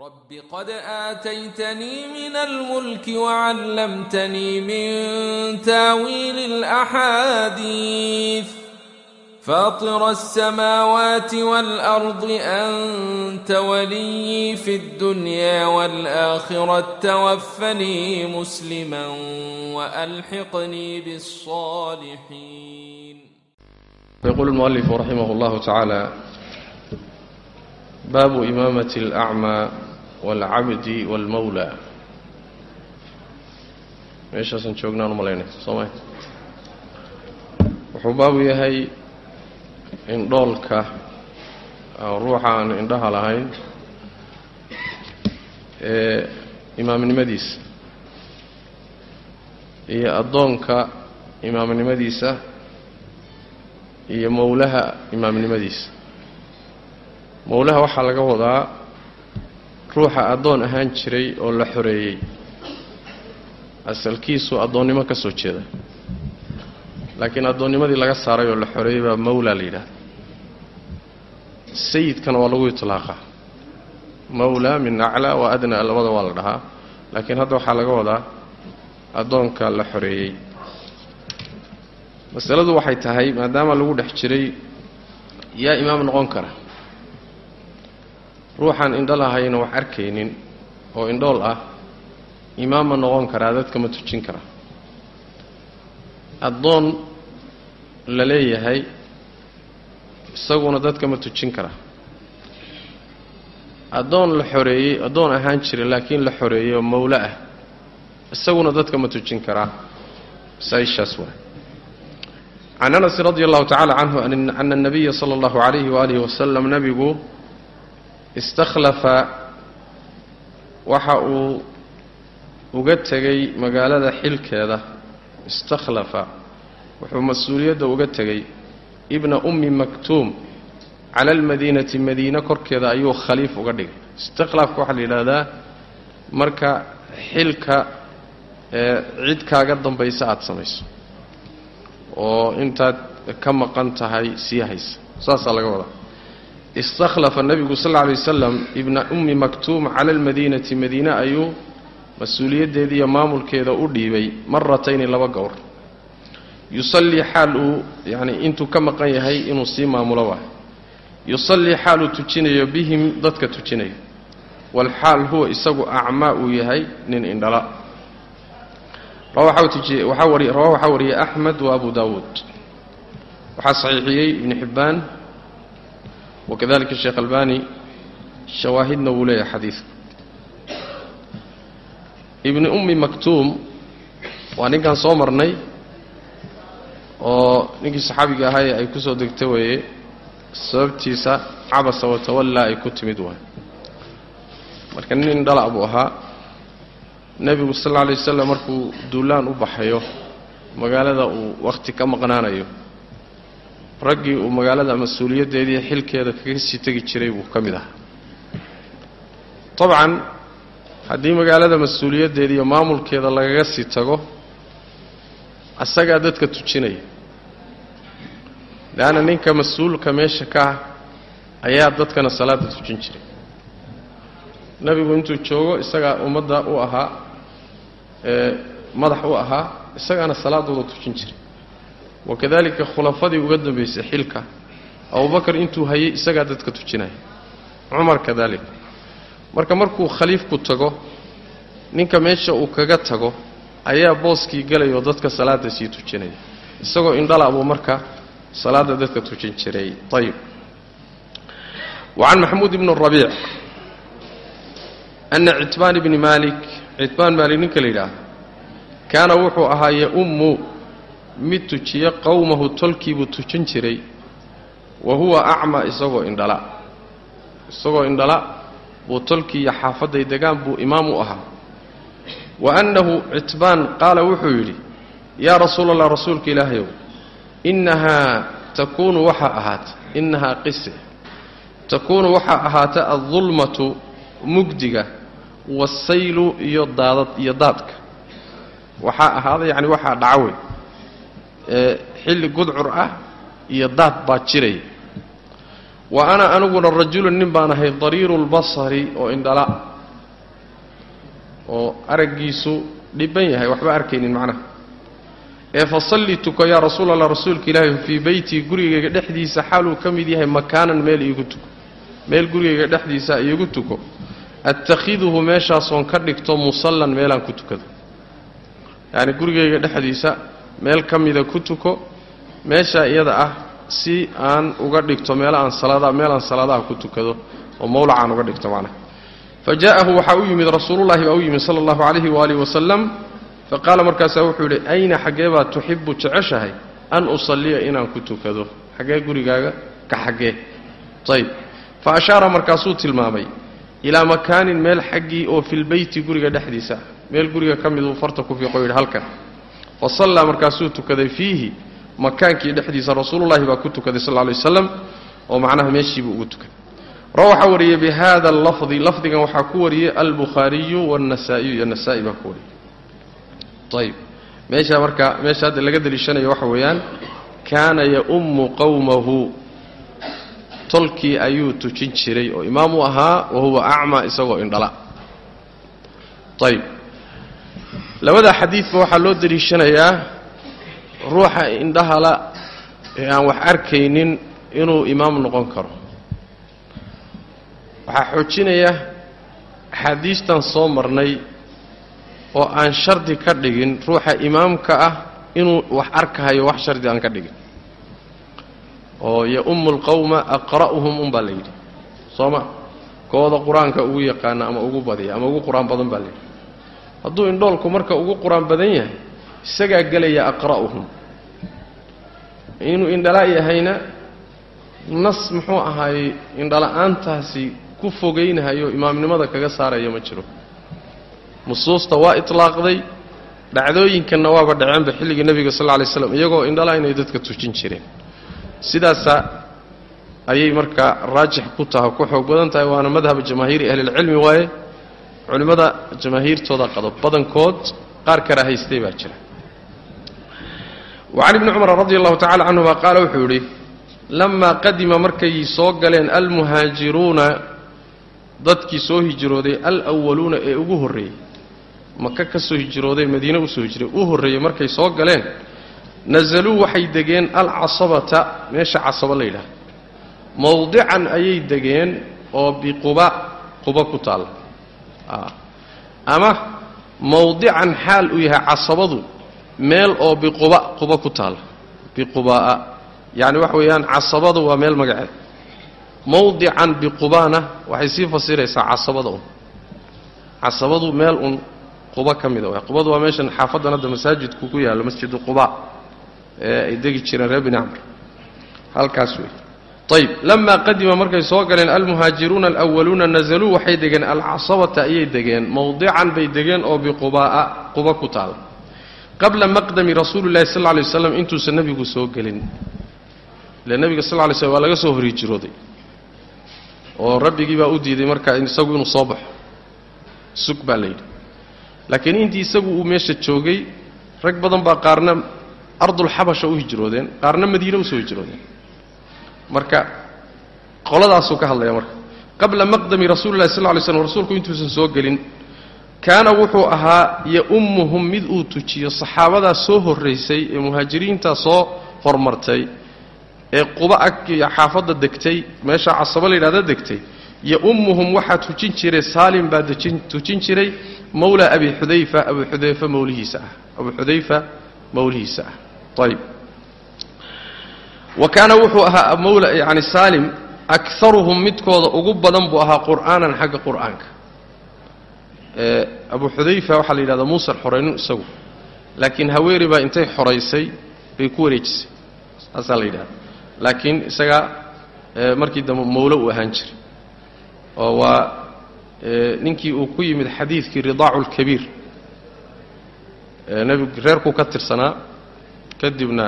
رب قد آتيتني من الملك وعلمتني من تاويل الأحاديث فاطر السماوات والأرض أنت ولي في الدنيا والآخرة توفني مسلما وألحقني بالصالحين يقول المؤلف رحمه الله تعالى باب إمامة الأعمى walcabdi waalmawla meeshaasaan joognaan u malaynaya sooma wuxuu baabu yahay indhoolka ruuxa aan indhaha lahayn ee imaamnimadiisa iyo addoonka imaamnimadiisa iyo mowlaha imaamnimadiisa mowlaha waxaa laga wadaa ruuxa addoon ahaan jiray oo la xoreeyey. Asalkiisu addoonnimo ka soo jeeda. Laakiin addoonnimadii laga saaray oo la xoreeyey baa mawla la yidhahda sayidkana waa lagu iطlaaqa mawla min aclaa wa adnaa labada waa la dhahaa. Laakiin hadda waxaa laga wadaa addoonka la xoreeyey. Masaladu waxay tahay maadaama lagu dhex jiray yaa imaam noqon kara ruuxaan indho lahayna wax arkaynin oo indhool ah imaam ma noqon karaa dadka ma tujin karaa. Addoon la leeyahay isaguna dadka ma tujin karaa. Addoon la xoreeyey addoon ahaan jira laakiin la xoreeyey oo mawlo ah isaguna dadka ma tujin karaa. Masaa-ishaas waay. Can anasin radi allahu tacala canhu ana anabiya sala allahu calayhi waalihi wasalam nebigu istakhlafa waxa uu uga tegay magaalada xilkeeda. Istakhlafa wuxuu mas'uuliyadda uga tegay ibna ummi maktuum cala almadiinati madiine korkeeda ayuu khaliif uga dhigay. Istikhlaafka waxaa la yidhaahdaa marka xilka ee cid kaaga dambaysa aada samayso oo intaad ka maqan tahay sii haysa. Saasaa laga wadaa istakhlafa nebigu sal lla alay wasalam ibna ummi maktuum cala almadiinati madiine ayuu mas'uuliyaddeeda iyo maamulkeeda u dhiibay maratayni laba gowr yusallii xaal uu yacni intuu ka maqan yahay inuu sii maamulo waay yusallii xaal uu tujinayo bihim dadka tujinayo. Walxaal huwa isagu acmaa uu yahay nin indhala. Rawa waxaa wariyey axmed wa abu daawuud. Waxaa saxiixiyey ibnu xibbaan wakadalika sheekh albani shawaahidna wuu leeyahay xadiidku ibni ummi maktuum waa ninkan soo marnay oo ninkii saxaabiga ahaye ay ku soo degta weeye sababtiisa cabasa watawallaa ay ku timid waay marka nin indhala buu ahaa nebigu sal alla alay wasalam markuu duulaan u baxayo magaalada uu wakhti ka maqnaanayo raggii uu magaalada mas'uuliyaddeediiyo xilkeeda kaga sii tegi jiray buu ka mid ahaa. Dabcan haddii magaalada mas'uuliyaddeeda iyo maamulkeeda lagaga sii tago asagaa dadka tujinaya. Leanna ninka mas'uulka meesha ka ah ayaa dadkana salaadda tujin jiray. Nebigu intuu joogo isagaa ummadda u ahaa ee madax u ahaa isagaana salaadooda tujin jiray wakadalika khulafadii uga dambaysay xilka abubakar intuu hayay isagaa dadka tujinaya cumar kadalik marka markuu khaliifku tago ninka meesha uu kaga tago ayaa booskii gelayoo dadka salaada sii tujinaya isagoo indhala buu marka salaadda dadka tujin jiray ayib wa can maxamuud ibni rabiic ana citbaan ibni maalik citbaan maalik ninka la yidhaah kaana wuxuu ahaa yaummu mid tujiya qowmahu tolkiibuu tujin jiray. Wa huwa acma isagoo indhala. Isagoo indhala buu tolkii iyo xaafadday degaan buu imaam u ahaa. Wa annahu citbaan qaala wuxuu yidhi yaa rasuula allah rasuulka ilaahayow innahaa takuunu waxaa ahaata innahaa qise. Takuunu waxaa ahaata addulmatu mugdiga wasaylu iyo daadad iyo daadka. Waxaa ahaada yacni waxaa dhacawey xilli gudcur ah iyo daad baa jiraya wa ana aniguna rajulun nin baan ahay dariiru lbasari oo indhala oo araggiisu dhiban yahay waxba arkaynin macnaha ee fa salli tuko yaa rasuul allah rasuulka ilaahi fii beytii gurigayga dhexdiisa xaaluu ka mid yahay makaanan meel iigu tuko. Meel gurigayga dhexdiisa iigu tuko. Attakhiduhu meeshaasoon ka dhigto musallan meelaan ku tukado. Yacni gurigayga dhexdiisa meel ka mida ku tuko. Meeshaa iyada ah si aan uga dhigto meel aan salaada meelaan salaadaha ku tukado oo mawlacaan uga dhigto macnaha. Fa jaa'ahu waxaa u yimid rasuulullahi baa u yimid sala allahu calayhi waalihi wasalam fa qaala markaasaa wuxuu yidhi ayna xaggee baad tuxibu jeceshahay an usalliya inaan ku tukado? Xaggee gurigaaga? Ka xaggee. Ayb fa ashaara markaasuu tilmaamay ilaa makaanin meel xaggii oo filbeyti guriga dhexdiisa. Meel guriga ka miduu farta ku fiiqo yidhi halkan fa sallaa markaasuu tukaday fiihi makaankii dhexdiisa rasuulullahi baa ku tukaday sal lay waslam oo macnaha meeshiibuu ugu tukaday. Ra waxaa wariyey bi hada allafdi lafdigan waxaa ku wariyey albukhaariyu waannasaa'iyu iyo nasaa-i baa ku wariyey. Ayb meesha marka meesha hadda laga deliishanayo waxa weeyaan kaana yaummu qowmahu tolkii ayuu tujin jiray oo imaam u ahaa wa huwa acma isagoo indhala. Ayb labada xadiidba waxaa loo deliishanayaa ruuxa indhahala ee aan wax arkaynin inuu imaam noqon karo. Waxaa xoojinaya axaadiistan soo marnay oo aan shardi ka dhigin ruuxa imaamka ah inuu wax arkahayo wax shardi aan ka dhigin. Oo yaummu lqowma aqra'uhum unbaa la yidhi. Soo ma kooda qur'aanka ugu yaqaana ama ugu badiya ama ugu qur'aan badan baa la yidhi hadduu indhoolku marka ugu qur'aan badan yahay isagaa gelaya aqra'uhum. Inuu indhala yahayna nas muxuu ahaayey indhala-aantaasi ku fogaynahayo imaamnimada kaga saaraya ma jiro. Nusuusta waa itlaaqday dhacdooyinkanna waaba dhaceenba xilligii nebiga sal lla lay slam iyagoo indhala inay dadka tujin jireen. Sidaasa ayay markaa raajix ku tahay ku xoog badan tahay waana madhaba jamaahiiri ahlilcilmi waaye culimmada jamaahiirtooda qado badankood qaar karahaystay baa jira. Wacan ibni cumar radi allahu tacala canhuma qaala wuxuu yidhi lamaa qadima markay soo galeen almuhaajiruuna dadkii soo hijrooday alwaluuna ee ugu horreeyey maka ka soo hijrooday madiine u soo hijray u horreeyey markay soo galeen nasaluu waxay degeen alcasabata meesha casaba la yidhaha mowdican ayay degeen oo biquba quba ku taalla ama mowdican xaal uu yahay casabadu meel oo biquba quba ku taalla biqubaa'a. Yacni waxa weeyaan casabadu waa meel magaceed. Mowdican biqubaana waxay sii fasiraysaa casabada un. Casabadu meel un quba ka mida waay qubadu waa meeshan xaafaddan hadda masaajidku ku yaallo masjidu quba ee ay degi jireen reer bini camr. Halkaas wey ayb lamaa qadima markay soo galeen almuhaajiruuna alwaluuna nazaluu waxay degeen alcasabata ayay degeen. Mowdican bay degeen oo biqubaa'a quba ku taala qabla maqdami rasuuli llahi sal lay waslam intuusan nebigu soo gelin. Ile nebiga sal lay slm waa laga soo horhijrooday oo rabbigii baa u diiday marka isagu inuu soo baxo. Sug baa la yidhi. Laakiin intii isagu uu meesha joogay rag badan baa qaarna ardulxabasha u hijroodeen qaarna madiine u soo hijroodeen marka qoladaasuu ka hadlaya marka qabla maqdami rasuuli llahi sal lay slm rasuulku intuusan soo gelin kaana wuxuu ahaa yaummuhum mid uu tujiyo saxaabadaa soo horraysay ee muhaajiriintaa soo hormartay ee quba ag xaafadda degtay meesha casabo la yidhahda degtay yaummuhum waxaa tujin jiray saalim baa tujin jiray mawla abi xudayfa abu xudayfa mawlihiisa ah abu xudayfa mawlihiisa ah. Ayb wa kaana wuxuu ahaa mawla yani saalim akaruhum midkooda ugu badan buu ahaa qur'aanan xagga qur'aanka. Abu xudayfa waxaa la yidhahdaa muusan xoraynin isagu. Laakiin haweeney baa intay xoraysay bay ku wareejisay. Saasaa la yidhahda laakiin isagaa markii dambe mawlo uu ahaan jiray. Oo waa ninkii uu ku yimid xadiidkii ridaacu lkabiir nebigu reerkuu ka tirsanaa kadibna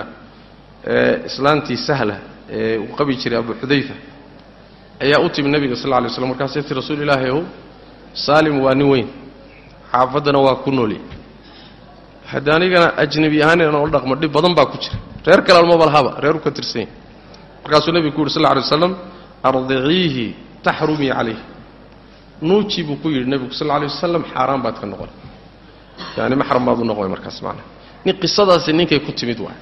islaantii sahla ee uu qabi jiray abu xudayfa ayaa u timi nebiga sal lla lay slam markaasay ti rasuul ilaahi ow saalim waa nin weyn xaafaddana waa ku nooli. Hadde anigana ajnebi ahaan inaan ula dhaqmo dhib badan baa ku jira. Reer kale almaba lahaba reeru ka tirsan yahy markaasuu nebigu ku yuri sal alay waslam ardiciihi taxrumii calayh nuuji buu ku yidhi nebigu sal alay wasalam xaaraan baad ka noqon. Yani maxram baad u noqon markaas macnaa nin qisadaasi ninkay ku timid waay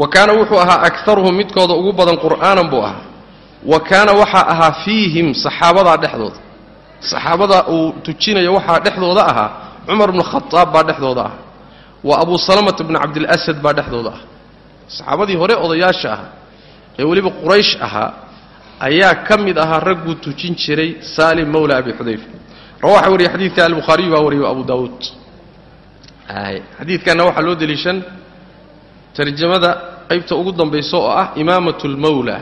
wa kaana wuxuu ahaa akaruhum midkooda ugu badan qur'aanan buu ahaa. Wa kaana waxaa ahaa fiihim saxaabadaa dhexdooda. Saxaabada uu tujinayo waxaa dhexdooda ahaa cumar bnu khadaab baa dhexdooda ah wa abu salamata bni cabdilasad baa dhexdooda ah saxaabadii hore odayaasha ahaa ee weliba quraysh ahaa ayaa ka mid ahaa ragguu tujin jiray saalim mawla abi xudayfa. Rawaxa wariye xadiidka albukhaariyu baa wariyo abu daawuud. Xadiidkanna waxaa loo deliishan tarjamada qaybta ugu dambaysa oo ah imaamat lmawla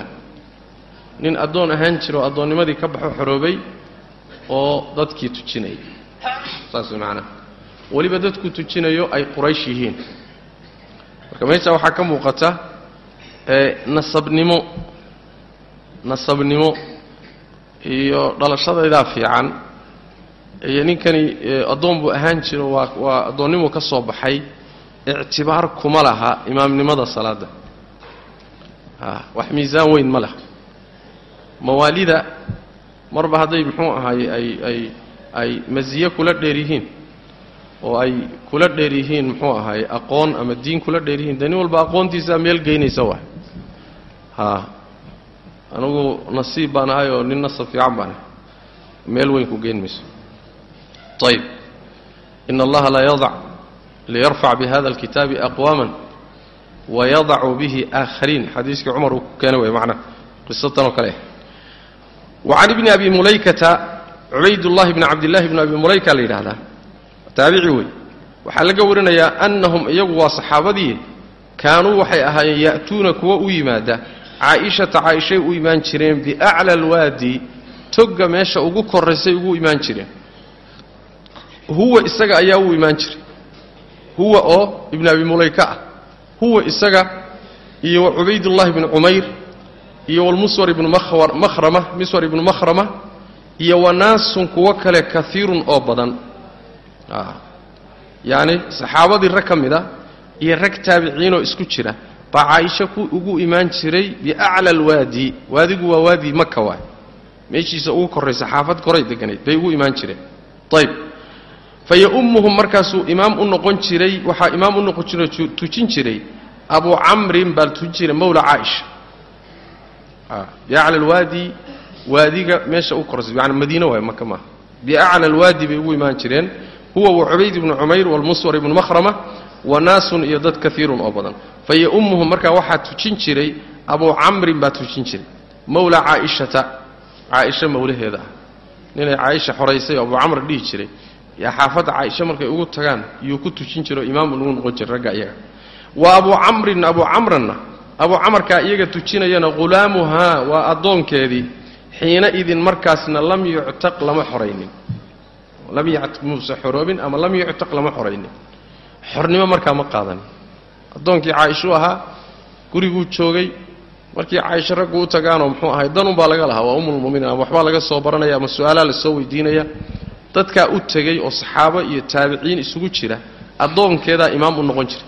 nin addoon ahaan jira oo addoonnimadii ka baxo xoroobay oo dadkii tujinaya saas macnaha weliba dadku tujinayo ay quraysh yihiin. Marka meesha waxaa ka muuqata nasabnimo. Nasabnimo iyo dhalashadaydaa fiican. Iyo ninkani addoon buu ahaan jiro waa waa addoonnimuu ka soo baxay ictibaar kuma laha imaamnimada salaadda wax miisaan weyn ma laha. Mawaalida marba hadday muxuu ahaay ay ay ay masiye kula dheer yihiin oo ay kula dheer yihiin muxuu ahaay aqoon ama diin kula dheer yihiin de walba aqoontiisaa meel geynaysa waay. Ha anugu nasiib baan ahay oo nin nasab fiican baan ahay. Meel weyn ku geyn mayso. Ayb ina allaha laa yadac liyarfac bihada alkitaabi aqwaama wayadacu bihi aakhariin xadiiskii cumar uu ku keenay way macnaa qisadan oo kale wacan ibni abi mulaykata cubaydullahi bni cabdillahi bni abi mulayka la yidhahdaa taabici wey waxaa laga warinayaa annahum iyagu waa saxaabadii kaanuu waxay ahaayeen ya'tuuna kuwa u yimaada caa'ishata caaishay u imaan jireen biacla alwaadi togga meesha ugu koraysay ugu imaan jireen huwa isaga ayaa u imaan jiray huwa oo ibni abi mulayka ah. Huwa isaga iyo wa cubaydullahi bni cumayr iyo walmuswar ibnu makhrama miswar ibnu makhrama iyo wanaasun kuwo kale kaiirun oo badan. Yacni saxaabadii rag ka mid a iyo rag taabiciinoo isku jira. Baa caaisha ku ugu imaan jiray biacla alwaadi. Waadigu waa waadi maka waay. Meeshiisa ugu korraysa xaafad koray deganayd bay ugu imaan jireen. Ayb faya'ummuhum markaasuu imaam u noqon jiray waxaa imaam u noqon jiro tujin jiray. Abu camrin baa tujin jiray mawla caaisha. Biacla alwaadi waadiga meesha u koraysa yani madiine waay maka maaha biacla alwaadi bay ugu imaan jireen. Huwa wa cubayd ibnu cumayr walmuswar ibnu makhrama wa naasun iyo dad kaiirun oo badan. Faya'ummuhum markaa waxaa tujin jiray abu camrin baa tujin jiray. Mawla caaishata caaisha mawlaheeda. Ah ninay caaisha xoraysay oo abu camr dhihi jiray yaa xaafadda caaisha markay ugu tagaan yuu ku tujin jiro imaam ugu noqon jiray ragga iyaga wa abu camrin abu camranna abu camarkaa iyaga tujinayana hulaamuhaa waa addoonkeedii. Xiina idin markaasna lam yuctaq lama xoraynin. Lam muuse xoroobin ama lam yuctaq lama xoraynin. Xornimo markaa ma qaadanin addoonkii caaishuu ahaa guriguu joogay. Markii caaisho raggu u tagaanoo muxuu ahay danunbaa laga lahaa waa umulmuminiin ama waxbaa laga soo baranaya ama su'aalaa la weydiinaya dadkaa u tegey oo saxaabo iyo taabiciin isugu jira addoonkeedaa imaam u noqon jira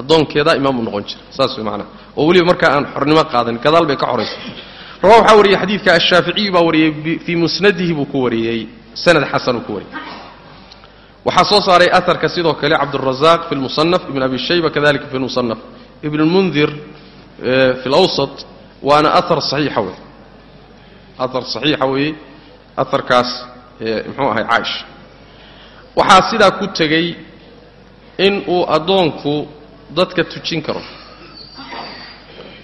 addoonkeedaa imaam u noqon jira saas way macanaha oo weliba markaa aan xornimo qaadanin gadaal bay ka xoraysa. Rawa waxaa wariyey xadiidka ashaaficiyu baa wariyey fii musnadihi buu ku wariyey sanad xasanuu ku wariyey waxaa soo saaray aarka sidoo kale cabdurazaaq fi lmusanaf ibn abi shayba kadalika fi lmusanaf ibn lmundir fi lawsat waana aar saxiixa wey aar saxiixa weeye aarkaas muxuu ahay caaisha waxaa sidaa ku tegey in uu addoonku dadka tujin karo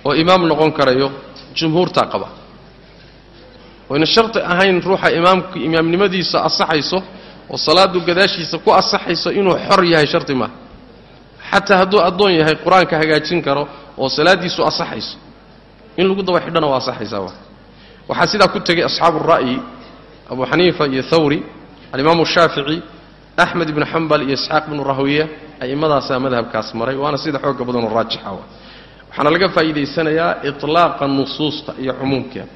oo imaam noqon karayo jumhuurtaa qaba. Wayna sharti ahayn ruuxa imaamku imaamnimadiisa asaxayso oo salaadu gadaashiisa ku asaxayso inuu xor yahay sharti maaha xataa hadduu addoon yahay qur'aanka hagaajin karo oo salaaddiisu asaxayso. In lagu daba xidhana waa asaxaysaa wa waxaa sidaa ku tegay asxaabu ra'yi abu xaniifa iyo thawri alimaamu shaafici axmed ibnu xambal iyo isxaaq ibnu rahwiya a'imadaasaa madhabkaas maray waana sida xooga badanoo raajixa wa waxaana laga faa'iidaysanayaa iطlaaqa nusuusta iyo cumuumkeeda.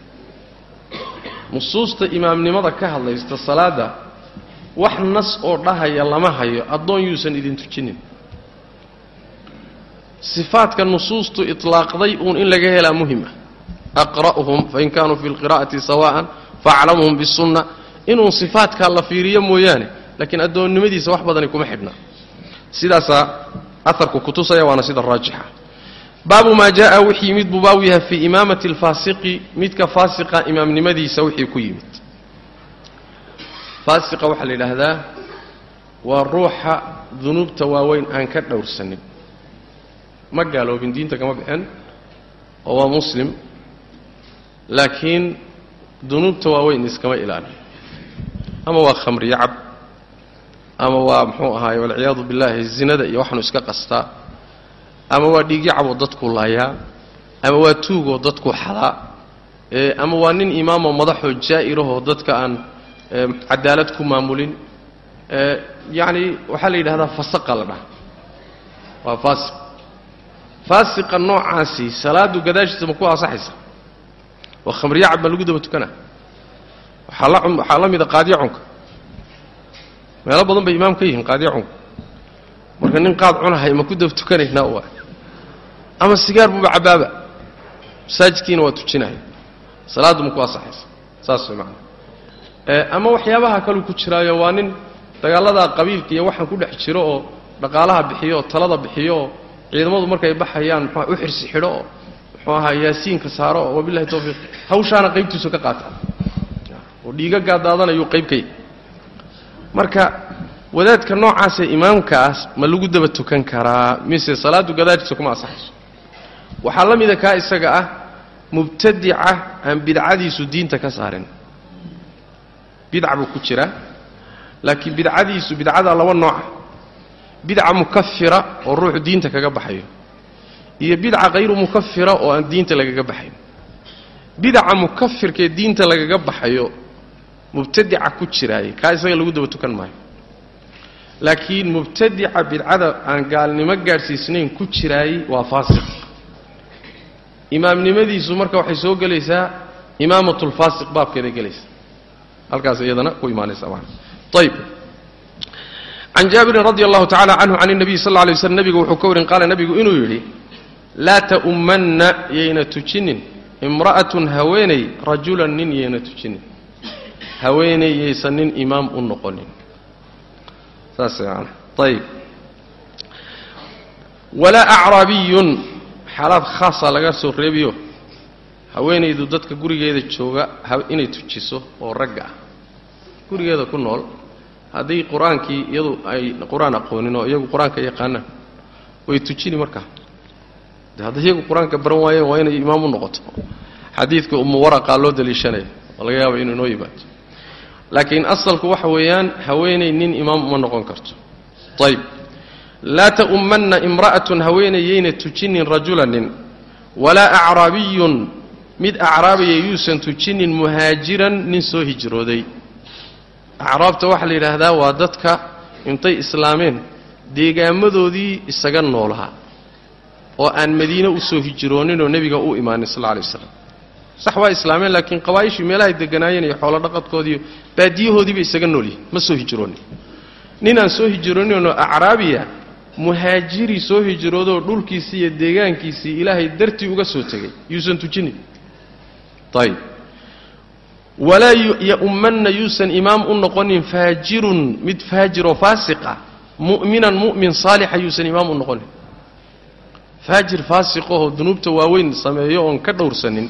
Nusuusta imaamnimada ka hadlaysta salaadda wax nas oo dhahaya lama hayo addoon yuusan idin tujinin. Sifaadka nusuustu itlaaqday uun in laga helaa muhiim ah. Fain kaanuu fi lqira'ati sawa'an faaclamuhum bisunna inuu sifaatkaa la fiiriyo mooyaane laakiin addoonnimadiisa wax badani kuma xidhna. Sidaasaa aharku kutusaya waana sida raajixa. Baabu maa jaa wixii yimid buu baabu yahay fii imaamati alfaasiqi midka faasiqa imaamnimadiisa wixii ku yimid. Faasiqa waxaa la yidhaahdaa waa ruuxa dunuubta waaweyn aan ka dhowrsanin ma gaaloobin diinta kama bixin oo waa muslim laakiin dunuubta waaweyn iskama ilaaliyo ama waa khamriyo cab ama waa muxuu ahaaye walciyaadu billaahi zinada iyo waxaanu iska qastaa. Ama waa dhiigyo caboo dadku laayaa ama waa tuugoo dadku xadaa ama waa nin imaamoo madaxoo jaa'irahoo dadka aan cadaalad ku maamulin. Yacni waxaa la yidhahdaa fasaqa la dhaha. Waa faasiq. Faasiqa noocaasi salaadu gadaashiisa ma ku ansaxaysa waa khamriyo cab ma lagu daba tukana waxaa la mida qaadyo cunka. Meelo badan bay imaam ka yihiin qaadyo cunka. Marka nin qaad cunahay ma ku daba tukanaynaa waa ama sigaar buuba cabaaba. Masaajidkiina waa tujinaya salaaddu ma ku ansaxaysa saas macana ama waxyaabaha kaluu ku jiraayo waa nin dagaaladaa qabiilka iyo waxaan ku dhex jiro oo dhaqaalaha bixiyo oo talada bixiyo oo ciidamadu markay baxayaan muxua u xirsi xidho oo muxuu ahaa yaasiinka saaro oo wabilahi tawfiiq hawshaana qaybtiisu ka qaata. Oo dhiiga gaadaadanayuu qayb ka yahy marka wadaadka noocaasee imaamkaas ma lagu daba tukan karaa mise salaaddu gadaashiisa kuma ansaxayso. Waxaa la mida kaa isaga ah mubtadica aan bidcadiisu diinta ka saarin. Bidca buu ku jiraa laakiin bidcadiisu bidcada laba nooca bidca mukafira oo ruuxu diinta kaga baxayo iyo bidca hayru mukafira oo aan diinta lagaga baxayn. Bidca mukafirkaee diinta lagaga baxayo mubtadica ku jiraaye kaa isaga lagu daba tukan maayo. Laakiin mubtadica bidcada aan gaalnimo gaadhsiisnayn ku jiraayey waa faasiq. Imaamnimadiisu marka waxay soo gelaysaa imaamatulfaasiq baabkeeday gelaysaa. Halkaas iyadana ku imaanaysa maa ayb can jaabirin radi allahu tacala canhu can الnabiy sal alay waslam nebigu wuxuu ka warin qaala nebigu inuu yidhi laa ta'ummanna yayna tujinin. Imra'atun haweeney rajulan nin yayna tujinin. Haweeney yaysan nin imaam u noqonin. Saas man ayb walaa acraabiyun xaalaad khaasa laga soo reebiyo. Haweenaydu dadka gurigeeda jooga inay tujiso oo ragga ah. Gurigeeda ku nool. Haddii qur'aankii iyadu ay qur'aan aqoonin oo iyagu qur'aanka yaqaanaan way tujini markaa de iyagu qur'aanka baran waayeen waa inay imaam u noqoto. Xadiidka umu waraqaa loo daliishanaya oo laga yaaba inuu inoo yimaado. Laakiin asalku waxa weeyaan haweenay nin imaam uma noqon karto. Ayb laa ta'ummanna imra'atun haweenay yayna tujinin rajulanin walaa acraabiyun. Mid acraabaya yuusan tujinin muhaajiran nin soo hijrooday. Acraabta waxaa la yidhaahdaa waa dadka intay islaameen deegaamadoodii isaga noolahaa oo aan madiine u soo nebiga u imaanin sal alay waslam sax waa islaameen laakiin qabaa'ishii meelahay deganaayeen iyo xoolo dhaqadkoodiiyo baadiyahoodiiba isaga noolyihin ma soo hijroonin. Nin aan soo hijrooninoo acraabiya muhaajiri soo hijroodoo dhulkiisii iyo deegaankiisii ilaahay dartii uga soo tegay. Yuusan tujinin. Ayb walaa ya'ummanna yuusan imaam u noqonin faajirun mid faajiroo faasiqa mu'minan mu'min saalixa yuusan imaam u noqonin faajir faasiqahoo dunuubta waaweyn sameeyo oon ka dhowrsanin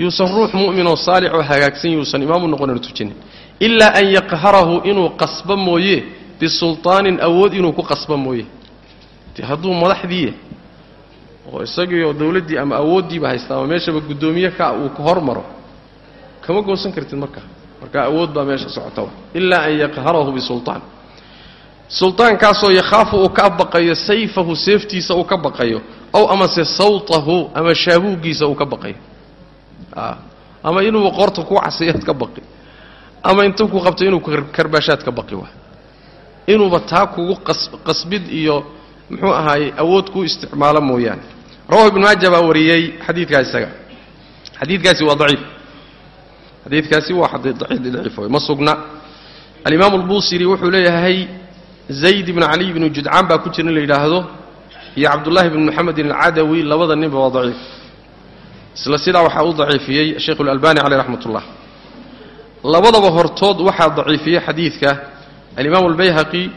yuusan ruux mu'minoo saalixoo hagaagsan yuusan imaam u noqonin tujinin. Ilaa an yaqharahu inuu qasbo mooye bisulطaanin awood inuu ku qasbo mooye. Hadduu madaxdiiya oo isagiioo dawladdii ama awooddiiba haysta ama meeshaba guddoomiye ka uu ka hormaro kama goosan kartid markaa markaa awood baa meesha socota. Ilaa an yaqharahu bisulطaan sulطaankaasoo yakhaafu uu ka baqayo sayfahu seeftiisa uu ka baqayo ow amase sawtahu ama shaabuuggiisa uu ka baqayo. Ama inuuba qoorta ku casiyaad ka baqi ama intuu ku qabto inuu karbaashaad ka baqi waa. Inuuba taa kugu qasbid iyo muxuu ahaayey awood kuu isticmaalo mooyaane. Rawahu ibnu maaja baa wariyey xadiidkaa isaga. Xadiidkaasi waa daciif. Xadiidkaasi waa daciif ma sugna. Alimaam albusiri wuxuu leeyahay zayd ibn caliy ibnu judcaan baa ku jira in la yidhaahdo iyo cabdullahi bn moxamedin alcadawi labada ninba waa daciif. Isla sidaa waxaa u daciifiyey sheikhu اlalbani caleyh raxmat ullah labadaba hortood waxaa daciifiyey xadiidka alimaamu albayhaqi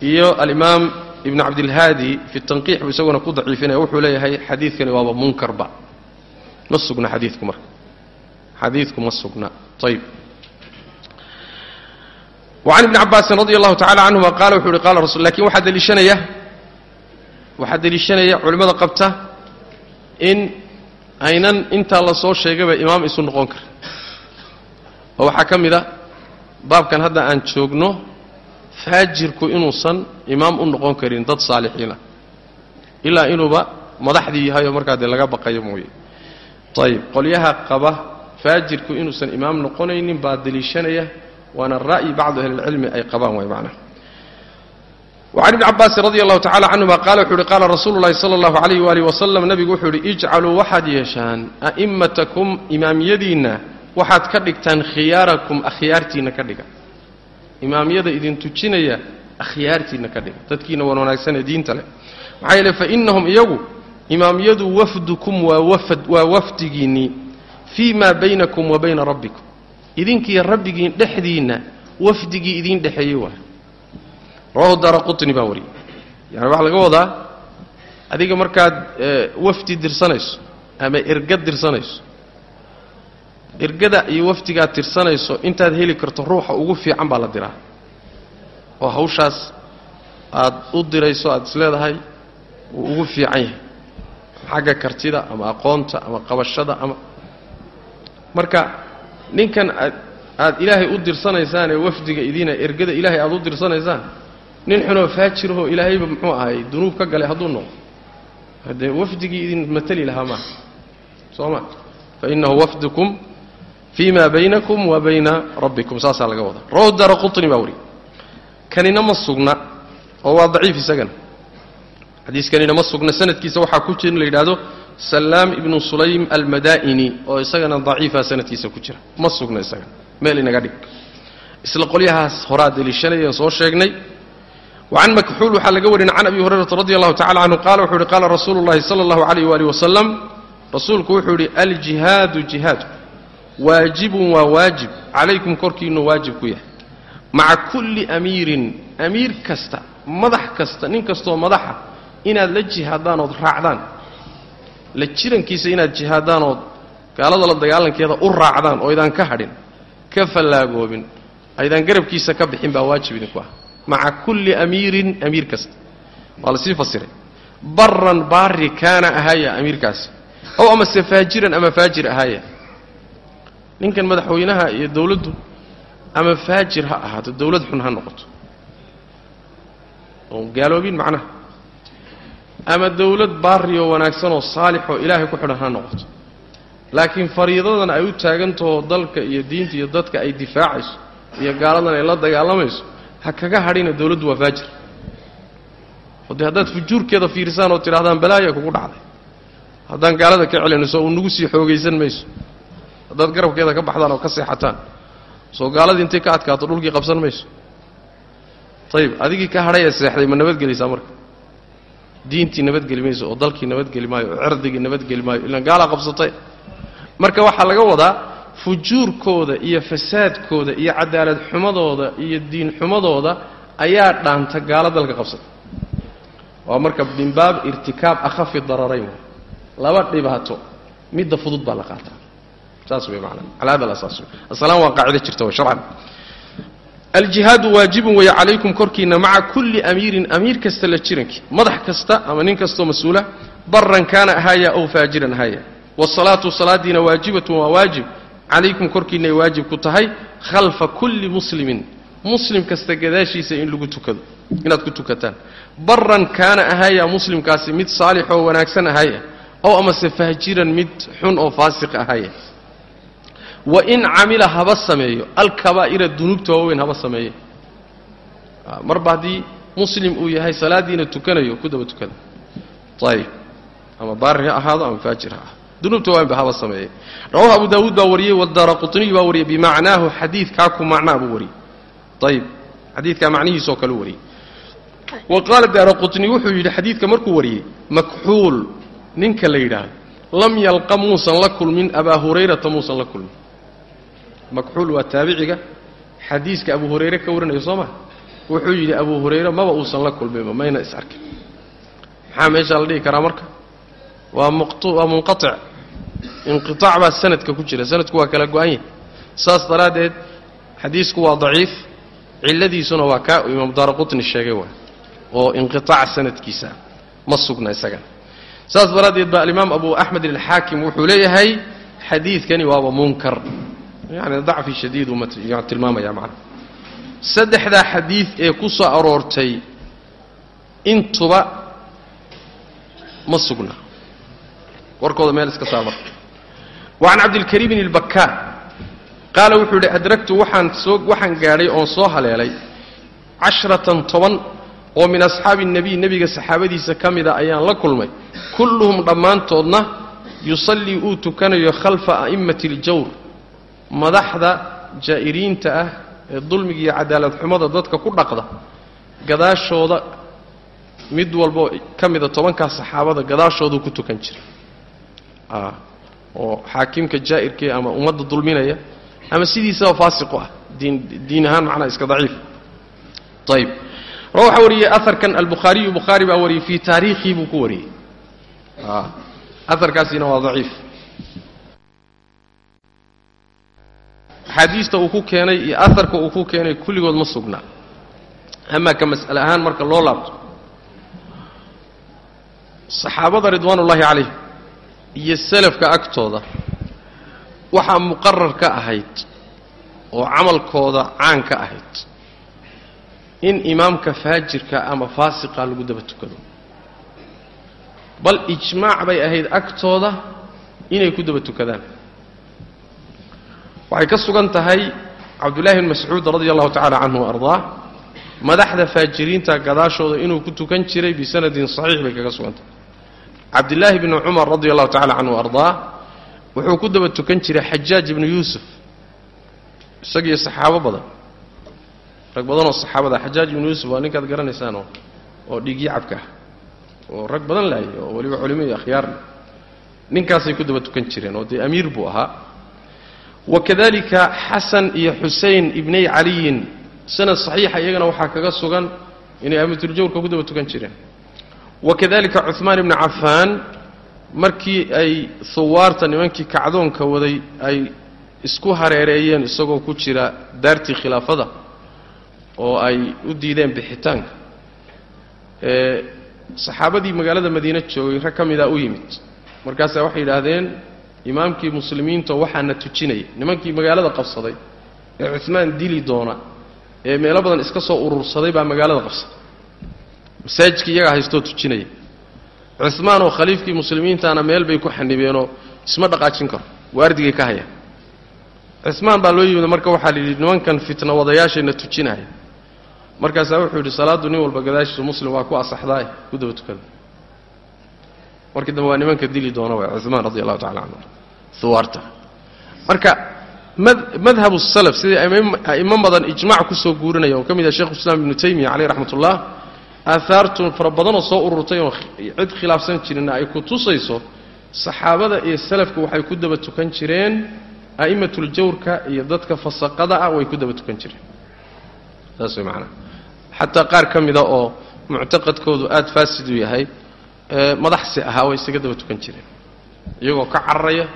iyo alimaam ibnu cabdilhaadi fi tanqiix buu isaguna ku daciifinaya. Wuxuu leeyahay xadiidkani waaba munkarba. Ma sugna xadiidku marka? Xadiidku ma sugna. Ayb wacan ibni cabaasin radi allahu tacala canhuma qaala wuxuu uhi qala rasul laakiin waxaa deliishanaya waxaa deliishanaya culimmada qabta in aynan intaa la soo sheegayba imaam isu noqon karin oo waxaa ka mid a baabkan hadda aan joogno faajirku inuusan imaam u noqon karin dad saalixiin ah ilaa inuuba madaxdii yahayoo markaa dee laga baqayo mooye. Ayib qolyaha qaba faajirku inuusan imaam noqonaynin baa deliishanaya waana ra'yi bacdu ahlilcilmi ay qabaan way macnaha wacan ibni cabaasin radi allahu tacala canhuma qaala wuxuu uhi qaala rasuulu sala allahu alayh waalihi wasalam nebigu wuxuu yidhi ijcaluu waxaad yeeshaan a'immatakum imaamyadiinna waxaad ka dhigtaan khiyaarakum akhyaartiinna ka dhiga. Imaamyada idin tujinaya akhyaartiinna ka dhiga. Dadkiina wan wanaagsanee diinta leh. Maxaa yeele fa innahum iyagu imaamyadu wafdukum waa wafd waa wafdigiinnii fii maa baynakum wa bayna rabbikum idinkiiyo rabbigiin dhexdiinna wafdigii idiin dhexeeyey waa. Rawahu daara qutni baa wariyey yani waxaa laga wadaa adiga markaad wafdi dirsanayso ama ergad dirsanayso ergada iyo wafdigaad tirsanayso intaad heli karto ruuxa ugu fiican baa la diraa. Oo hawshaas aad u dirayso aad isleedahay wuu ugu fiican yahay. Xagga kartida ama aqoonta ama qabashada ama marka ninkan aad ilaahay u dirsanaysaan wafdiga idiina ergada ilaahay aad u dirsanaysaan nin xunoo faajirahoo ilaahayba muxuu ahay dunuub ka galay hadduu noqdo. Haddee wafdigii idin matali lahaa maaha soo ma? Fa innahu wafdukum fii ma baynakum wa bayna rabbikum saasaa laga wadaa. Rawahu daara qutni baa wariy kanina ma sugna oo waa daciif isagana. Xadiiskanina ma sugna sanadkiisa waxaa ku jira in la yidhaahdo salaam ibnu sulaym almadaa'ini oo isagana daciifa sanadkiisa ku jira. Ma sugna isagana meel inaga dhig. Isla qolyahaas horaa deliishanayeen soo sheegnay. Wacan makxuul waxaa laga warin can abi hurayrata radi allahu tacala canhu qaala wuxuu yihi qaala rasuulu llahi sala allahu alayh waali wasalam rasuulku wuxuu yidhi aljihaadu jihaadku waajibun waa waajib. Calaykum korkiinu waajib ku yahay. Maca kulli amiirin amiir kasta madax kasta nin kastoo madaxa inaad la jihaadaan ood raacdaan la jirankiisa inaad jihaadaan ood gaalada la dagaalankeeda u raacdaan oo idaan ka hadhin ka fallaagoobin aydaan garabkiisa ka bixin baa waajib idinku ah. Maca kulli amiirin amiir kasta. Waa la sii fasiray. Baran baari kaana ahaaya amiirkaasi ow amase faajiran ama faajir ahaaya. Ninkan madaxweynaha iyo dowladdu ama faajir ha ahaato dowlad xun ha noqoto. Oon gaaloobin macnaha ama dowlad baariyoo wanaagsanoo saalixoo ilaahay ku xidhan ha noqoto. Laakiin fariidadan ay u taagantahoo dalka iyo diinta iyo dadka ay difaacayso iyo gaaladan ay la dagaalamayso ha kaga hadhina dowladdu waa faajir. Oo haddaad fujuurkeeda fiirsaan oo tidhahdaan balaaya kugu dhacday. Haddaan gaalada ka celinayso uu nagu sii xoogaysan mayso. Haddaad garabkeeda ka baxdaan oo ka seexataan soo gaaladii intay ka adkaato dhulkii qabsan mayso. Ayib adigii ka hadhay ee seexday ma nabadgelaysaa marka diintii nabadgeli mayso oo dalkii nabadgeli maayo oo cirdigii nabadgeli maayo ilaan gaalaa qabsatay. Marka waxaa laga wadaa fujuurkooda iyo fasaadkooda iyo cadaalad xumadooda iyo diin xumadooda ayaa dhaanta gaalo dalka qabsata waa marka min irtikaab akhafi dararayn laba dhibaato midda fudud baa la qaataa. Saas wey maanaa cala hada alasaas wey asalaam waa qaacido jirta way sharcan aljihaadu waajibun weeye calaykum korkiinna maca kulli amiirin amiir kasta la jirankii madax kasta ama nin kastoo mas'uula baran kaana ahaaya ow faajiran ahaaya. Wasalaatu salaadiina waajibatun waa waajib. Calaykum korkiinnaay waajib ku tahay khalfa kulli muslimin. Muslim kasta gadaashiisa in lagu tukado inaad ku tukataan. Baran kaana ahaaya muslimkaasi mid saalix oo wanaagsan ahaaya ow amase faajiran mid xun oo faasiq ahaaya wa in camila haba sameeyo alkabaa'ira dunuubta waaweyn haba sameeye marba haddii muslim uu yahay salaaddiina tukanayo ku daba tukada. Ayib ama baari ha ahaado ama faajir ha ahaado. Dunuubta waaweyn ba haba sameeye rawahu abu daawuud baa wariyey wadaara qutniy baa wariyey bimacnaahu xadiidkaa ku macnaa buu wariyey. Ayib xadiidkaa macnihiisoo kale wariyey. Wa qaala daara qutni wuxuu yidhi xadiidka markuu wariyey makxuul ninka la yidhaahdo lam yalqa muusan la kulmin abaa hurayrata muusan la kulmin makxuul waa taabiciga. Xadiiska abu hurayre ka warinaya soo ma? Wuxuu yidhi abu hurayre maba uusan la kulmayba mayna is arkin. Maxaa meeshaa la dhihi karaa marka? Waa waa munqatic inqitaac baa sanadka ku jira. Sanadku waa kala go-an yahay. Saas daraaddeed xadiisku waa daciif. Cilladiisuna waa kaa imaam daara sheegay waa oo inqitaaca sanadkiisa ma sugna isagana saas daraaddeed baa alimaam abu axmed alxaakim wuxuu leeyahay xadiidkani waaba munkar yani dacfi shadiiduu ma tilmaamaya macna. Saddexdaa xadiid ee ku soo aroortay intuba ma sugna. Warkooda meel iska saamar wa can cabdilkariim ilbakaar qaala wuxuu yidhi adragtu waxaan soo waxaan gaadhay oon soo haleelay cashratan toban oo min asxaabi nebiy nebiga saxaabadiisa ka mida ayaan la kulmay. Kulluhum dhammaantoodna yusallii uu tukanayo khalfa a'immati aljawr madaxda jaa'iriinta ah ee dulmiga iyo cadaalad xumada dadka ku dhaqda gadaashooda mid walbo ka mida tobankaas saxaabada gadaashooduu ku tukan jiray. Oo xaakimka jaa'irkii ama ummadda dulminaya ama sidiisaba faasiqu ah diin diin ahaan macnaa iska daciif. Ayb waxaa wariyey aarkan albukhaariyu bukhaari baa wariyey fii taariikhii buu ku wariyey aarkaasina waa daciif axaadiista uu ku keenay iyo aarka uu ku keenay kulligood ma sugnaa amaa ka mas'ale ahaan marka loo laabto. Saxaabada ridwaan ullaahi calayhim iyo salafka agtooda waxaa muqarar ka ahayd oo camalkooda caan ka ahayd in imaamka faajirka ama faasiqa lagu daba tukado. Bal ijmaac bay ahayd agtooda inay ku daba tukadaan waxay ka sugan tahay cabdullahi bn mascuud radia allahu tacala canhu ardaa madaxda faajiriinta gadaashooda inuu ku tukan jiray bisanadin saxiix bay kaga sugan tahay. Cabdillaahi bni cumar radia allahu tacala canhu ardaa wuxuu ku daba tukan jiray xajaaj ibnu yuusuf isagiiyo saxaabo badan. Rag badanoo saxaabada xajaaj ibnu yuusuf waa ninkaad garanaysaanoo oo dhiigii cabka ah oo rag badan laayay oo weliba culimo iyo akhyaarle ninkaasay ku daba tukan jireen oo dee amiir buu ahaa wakadalika xasan iyo xusein ibnay caliyin. Sanad saxiixa iyagana waxaa kaga sugan inay amitulljawrka ku daba tukan jireen. Wakadalika cuhmaan ibni cafaan markii ay huwaarta nimankii kacdoonka waday ay isku hareereeyeen isagoo ku jira daartii khilaafada oo ay u diideen bixitaanka. Saxaabadii magaalada madiine joogay rag ka midaa u yimid. Markaasaa waxay yidhaahdeen imaamkii muslimiinta waxaana tujinaya nimankii magaalada qabsaday ee cuhmaan dili doona ee meelo badan iska soo urursaday baa magaalada qabsaday. Masaajidkii iyagaa haystoo tujinaya cumaan oo khaliifkii muslimiintaana meel bay ku xanibeenoo isma dhaqaajin karo waardigay ka hayaan. Cumaan baa loo yimid marka waxaa la yidhi nimankan fitna wadayaashayna tujinaya markaasaa wuxuu yidhi salaaddu nin walba gadaashiisu muslim waa ku asaxdaae ku daba tukada markii dambe waa nimanka dili doona waa cumaan radi allahu tacala canhu huwaarta marka madhabu salaf sidai a'imo badan ijmac ku soo guurinaya oo ka mid ah shekhu islaam ibnu taymiya caleyh raxmat ullah aahaartu fara badanoo soo ururtay oo cid khilaafsan jirinna ay ku tusayso saxaabada iyo salafka waxay ku daba tukan jireen a'imatuljawrka iyo dadka fasaqada ah way ku daba tukan jireen. Saas way macanaha xataa qaar ka mida oo muctaqadkoodu aada faasid u yahay madaxsi ahaa way isaga daba tukan jireen iyagoo ka cararaya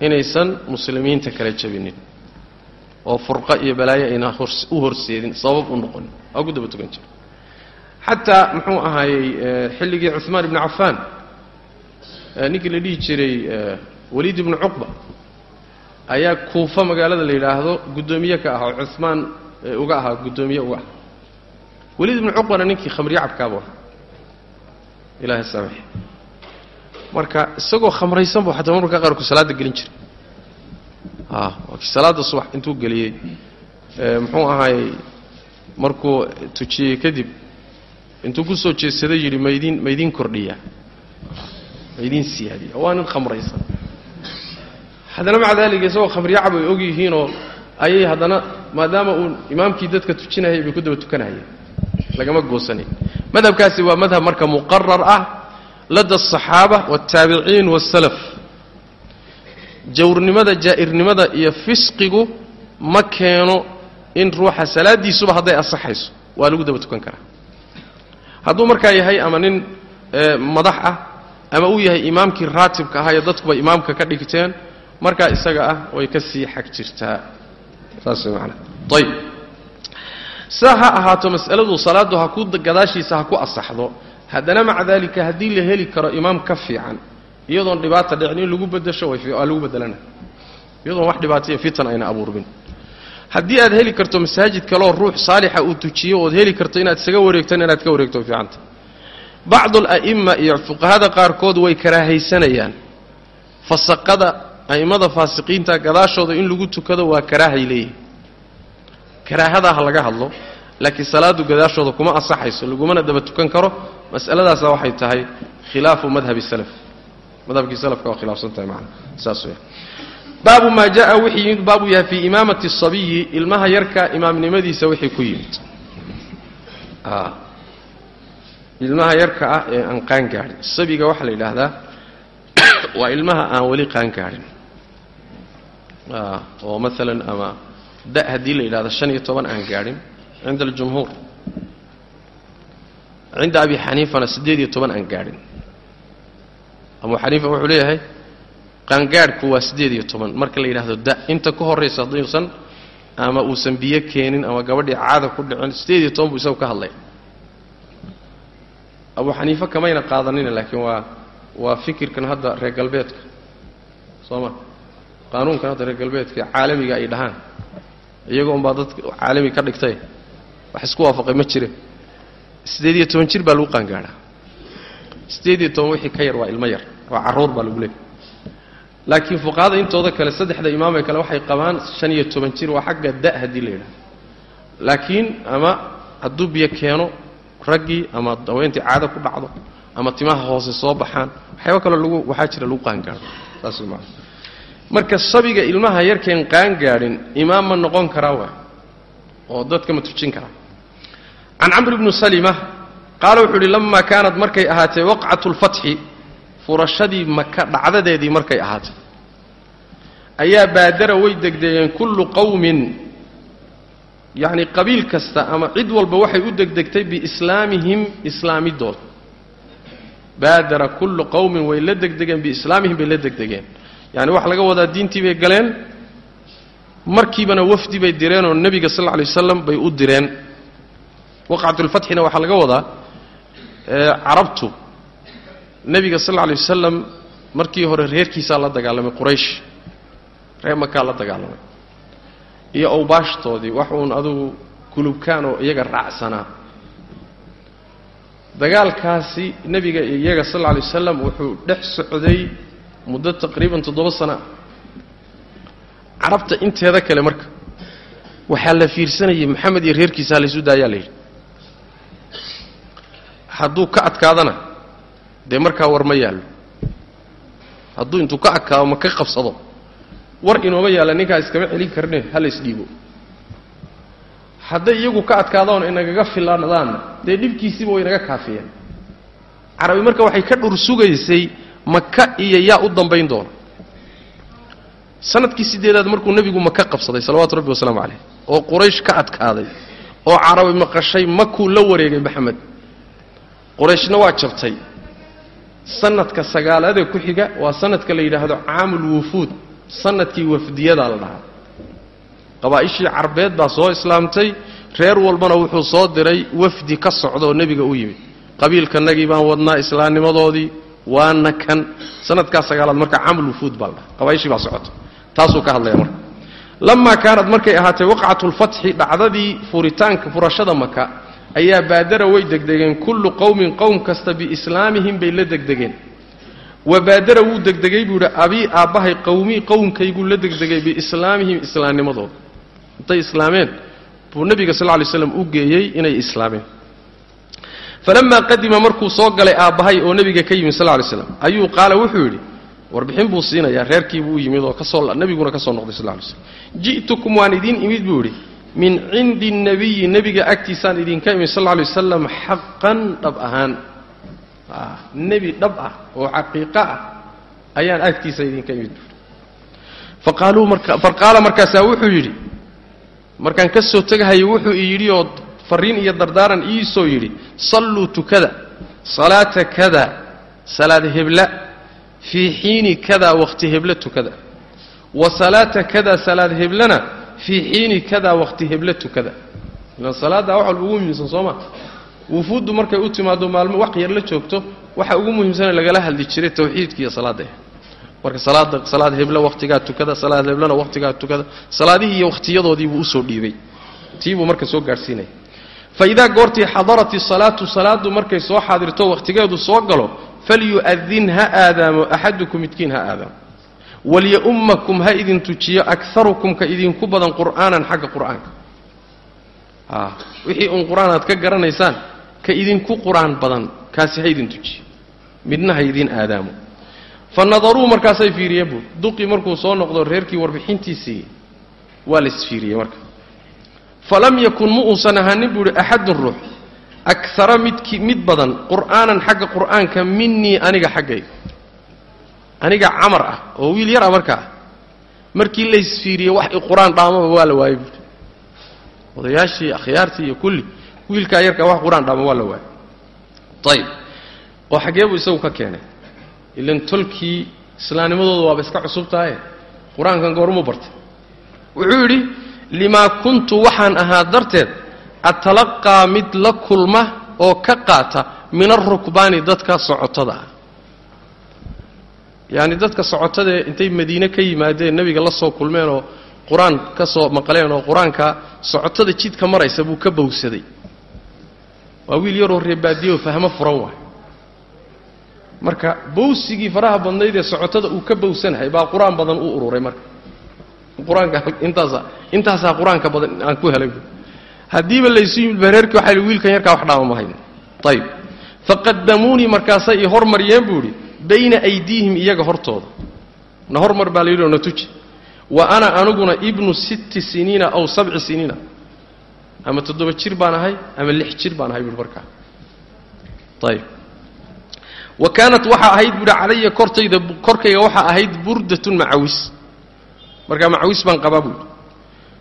inaysan muslimiinta kala jabinin oo furqa iyo balaayo ayna u horseedin sabab u noqonin waa ku daba tukan jireen xataa muxuu ahaayey xilligii cumaan ibnu cafaan ninkii la dhihi jiray waliid ibnu cuqba ayaa kuufa magaalada la yidhaahdo guddoomiye ka ah oo cumaan uga ahaa guddoomiye uga ah waliid ibnu cuqbana ninkii khamriye cabkaabu ahaa ilahay saamax marka isagoo khamraysan bu xataa marmarka qaarku salaadda gelin jiray. A waa kii salaadda subax intuu geliyey. Muxuu ahaayey markuu tujiyey kadib intuu ku soo jeedsaday yidhi maydin maydin kordhiya. Maydin siyaadiya. Waa nin khamraysan. Haddana maca daalika isagoo khamriyacab ay og yihiinoo ayay haddana maadaama uu imaamkii dadka tujinayay bay ku daba tukanayeen. Lagama goosanayn madhabkaasi waa madhab marka muqarar ah lada asaxaaba waataabiciin waasalaf jawrnimada jaa'irnimada iyo fisqigu ma keeno in ruuxa salaaddiisuba hadday asaxayso waa lagu daba tukan karaa. Hadduu markaa yahay ama nin madax ah ama uu yahay imaamkii raatibka ahaa ee dadkuba imaamka ka dhigteen markaa isaga ah way ka sii xag jirtaa. Saas man ayb saa ha ahaato mas'aladu salaaddu ha ku gadaashiisa ha ku asaxdo haddana maca daalika haddii la heli karo imaam ka fiican iyadoon dhibaata dhicin in lagu bedasho waa lagu bedelana iyadoon wax dhibaataiyo fitan ayna abuurbin. Haddii aad heli karto masaajid kaleoo ruux saalixa uu tujiyo ood heli karto inaad isaga wareegtan inaad ka wareegto fiicanta. Bacdu ala'imma iyo fuqahada qaarkood way karaahaysanayaan. Fasaqada a'immada faasiqiinta gadaashooda in lagu tukado waa karaahay leeyihiin karaahadaa ha laga hadlo laakiin salaadu gadaashooda kuma asaxayso lagumana daba tukan karo mas'aladaasa waxay tahay khilaafu madhabi salaf. Madhabkii salafka waa khilaafsan tahay macana saas weya baabu maa jaa wixii yimid baabuu yahay fii imaamati asabiyi ilmaha yarka imaamnimadiisa wixii ku yimid. Ilmaha yarka ah ee aan qaan gaadhin sabiga waxaa la yidhaahdaa waa ilmaha aan weli qaan gaadhin oo maalan ama da haddii la yidhahdo shan iyo toban aan gaadhin cinda aljumhuur. Cinda abi xaniifana siddeed iyo toban aan gaadhin. Abu xaniifa wuxuu leeyahay qaangaadhku waa siddeed iyo toban. Marka la yidhaahdo da inta ka horraysa hadduusan ama uusan biyo keenin ama gabadhii caada ku dhicin siddeed iyo toban buu isagu ka hadlay. Abu xaniife kamayna qaadanina laakiin waa waa fikirkan hadda reer galbeedka. Soo ma? Qaanuunkan hadda reer galbeedka caalamiga ay dhahaan iyaga unbaa dadka caalami ka dhigtay. Wax isku waafaqay ma jire siddeed iyo toban jir baa lagu qaangaadhaa. Siddeed iyo toban wixii ka yar waa ilmo yar waa carruur baa lagu leeyay laakiin fuqahada intooda kale saddexda imaamee kale waxay qabaan shan iyo toban jir waa xagga da haddii la yidhahdo laakiin ama hadduu biyo keeno raggii ama haweentii caado ku dhacdo ama timaha hoose soo baxaan waxyaaba kaloo lagu waxaa jira lagu qaangaadho. Saas maa marka sabiga ilmaha yarkeen qaangaadhin imaam ma noqon karaa waa? Oo dadka ma tujin karaa. Can camr bni salima qaala wuxuu uhi lamaa kaanad markay ahaatee waqcatu lfatxi furashadii maka dhacdadeedii markay ahaatay ayaa baadara way degdegeen kullu qowmin yacni qabiil kasta ama cid walba waxay u degdegtay biislaamihim islaamidooda baadara kullu qowmin way la degdegeen biislaamihim bay la degdegeen yacni waxaa laga wadaa diintii bay galeen markiibana wafdi bay direen oo nebiga sal lla alay wasalam bay u direen. Waqcatulfatxina waxaa laga wadaa carabtu. Nebiga sal lla alay wasalam markii hore reerkiisaa la dagaalamay quraysh. Reer makaa la dagaalamay. Iyo awbaashtoodii wax uun adugu kulubkaan oo iyaga raacsanaa. Dagaalkaasi nebiga iyo iyaga sal lla alay wasalam wuxuu dhex socday muddo taqriiban toddoba sana. Carabta inteeda kale marka waxaa la fiirsanayay maxamed iyo reerkiisaa laysu daayaa layidhi hadduu ka adkaadana dee markaa war ma yaallo. Hadduu intuu ka adkaado ma ka qabsado. War inooma yaalla ninkaa iskama celin karne ha la isdhiibo. Hadday iyagu ka adkaadoon inagaga filanadaanna dee dhibkiisiiba way naga kaafiyeen. Carabi marka waxay ka dhur sugaysay maka iyo yaa u dambayn doona. Sanadkii sideedaad markuu nebigu maka qabsaday salawaatu rabbi wasalaamu caleyh oo quraysh ka adkaaday oo carabi maqashay makuu la wareegay maxamed. Qurayshna waa jabtay sanadka sagaalaadee ku xiga waa sanadka la yidhaahdo caamul wufuud sannadkii wafdiyadaa la dhahaa. Qabaa'ishii carbeed baa soo islaamtay reer walbana wuxuu soo diray wafdi ka socda oo nebiga u yimid. Qabiilkanagii baan wadnaa islaamnimadoodii waana kan sanadkaa sagaalaad marka caamul wufuud baa la dhahaa qabaa'ishii baa socota. Taasuu ka hadlaya marka. Lamaa kaanad markay ahaatay waqcatulfatxi dhacdadii furitaanka furashada maka ayaa baadara way degdegeen kullu qowmin qowm kasta biislaamihim bay la degdegeen. Wa baadara wuu degdegay buu yidhi abii aabbahay qowmii qowmkayguu la degdegay biislaamihim islaamnimadooda. Intay islaameen buu nebiga sal ly slam u geeyey inay islaameen falamaa qadima markuu soo galay aabbahay oo nebiga ka yimid sal lay slam ayuu qaala wuxuu yidhi warbixin buu siinayaa reerkiibuu yimid oo ka soo nebiguna ka soo noqday sal lay slam ji'tukum waan idiin imid buu yidhi min cindi nebiyi nebiga agtiisaan idinka imid sal lay wasalam xaqan dhab ahaan nebi dhab ah oo xaqiiqo ah ayaan agtiisa idinka imid buui faqaala markaasaa wuxuu yidhi markaan ka soo tegahayo wuxuu i yidhi oo farriin iyo dardaaran iisoo yidhi salluu tukada salaata kada salaad hebla fii xiini kada wakhti hebla tukada. Wa salaata kada salaad heblana fii xiini kada wakhti hebla tukada. Ilaan salaaddaa wax walba muhiimsan soo ma. Wufuuddu markay u timaado maalmo wax yar la joogto waxa ugu muhiimsane lagala hadli jiray tawxiidka iyo salaadda marka salaada salaad hebla wakhtigaa tukada salaad heblana wakhtigaa tukada salaadihii iyo wakhtiyadoodiibuu u soo dhiibay. Tiibuu marka soo gaadhsiinaya fa idaa goortii xadarat isalaatu salaaddu markay soo xaadirto wakhtigeedu soo galo falyu'adin ha aadaamo axadukum midkiin ha aadaamo walya'ummakum ha idin tujiyo akarukum ka idinku badan qur'aanan xagga qur'aanka wixii uun qur'aan aad ka garanaysaan ka idinku qur'aan badan kaasi ha idin tujiyo midna ha idin aadaamo fa nadaruu markaasay fiiriyeen buui duqii markuu soo noqdo reerkii warbixintiisii waa la isfiiriyey marka falam yakun ma uusan ahaanin buu ihi axadun ruux akara midki mid badan qur'aanan xagga qur'aanka minii aniga xaggayga aniga camar ah oo wiil yar ah markaa markii la isfiiriyey wax i qur'aan dhaamaba waa la waayey buui odayaashii akhyaartii iyo kulli wiilkaa yarkaa wax qur'aan dhaama waa la waayey. Ayib oo xaggee buu isagu ka keenay. Ilan tolkii islaamnimadooda waaba iska cusub tahaye qur'aankan goormuu bartay. Wuxuu yidhi limaa kuntu waxaan ahaa darteed atalaqaa mid la kulma oo ka qaata min arukbaani dadka socotada ah. Yacni dadka socotadae intay madiine ka yimaadeen nebiga la soo kulmeen oo qur'aan ka soo maqleen oo qur'aanka socotada jidka maraysa buu ka bowsaday waa wiil yaroo reebaadiyeoo fahmo furan waay. Marka bowsigii faraha badnayd ee socotada uu ka bowsanahay baa qur'aan badan u ururay marka qur'aanka intaasa intaasaa qur'aanka badan aan ku helay. Haddiiba laysu yimid bareerkii waxaa yidhi wiilkan yarkaa wax dhaama mahayn. Ayib faqadamuunii markaasay i hormariyeen buu idhi bayna aydiihim iyaga hortooda. Na hormar baa la yidhi oo na tuji. Wa ana aniguna ibnu sitti siniina aw sabci siniina. Ama toddoba jir baan ahay ama lix jir baan ahay buuhi markaa. Ayib wa kaanat waxaa ahayd buuhi calaya kortayda korkayga waxaa ahayd burdatun macawis markaa macawis baan qabaa buuhi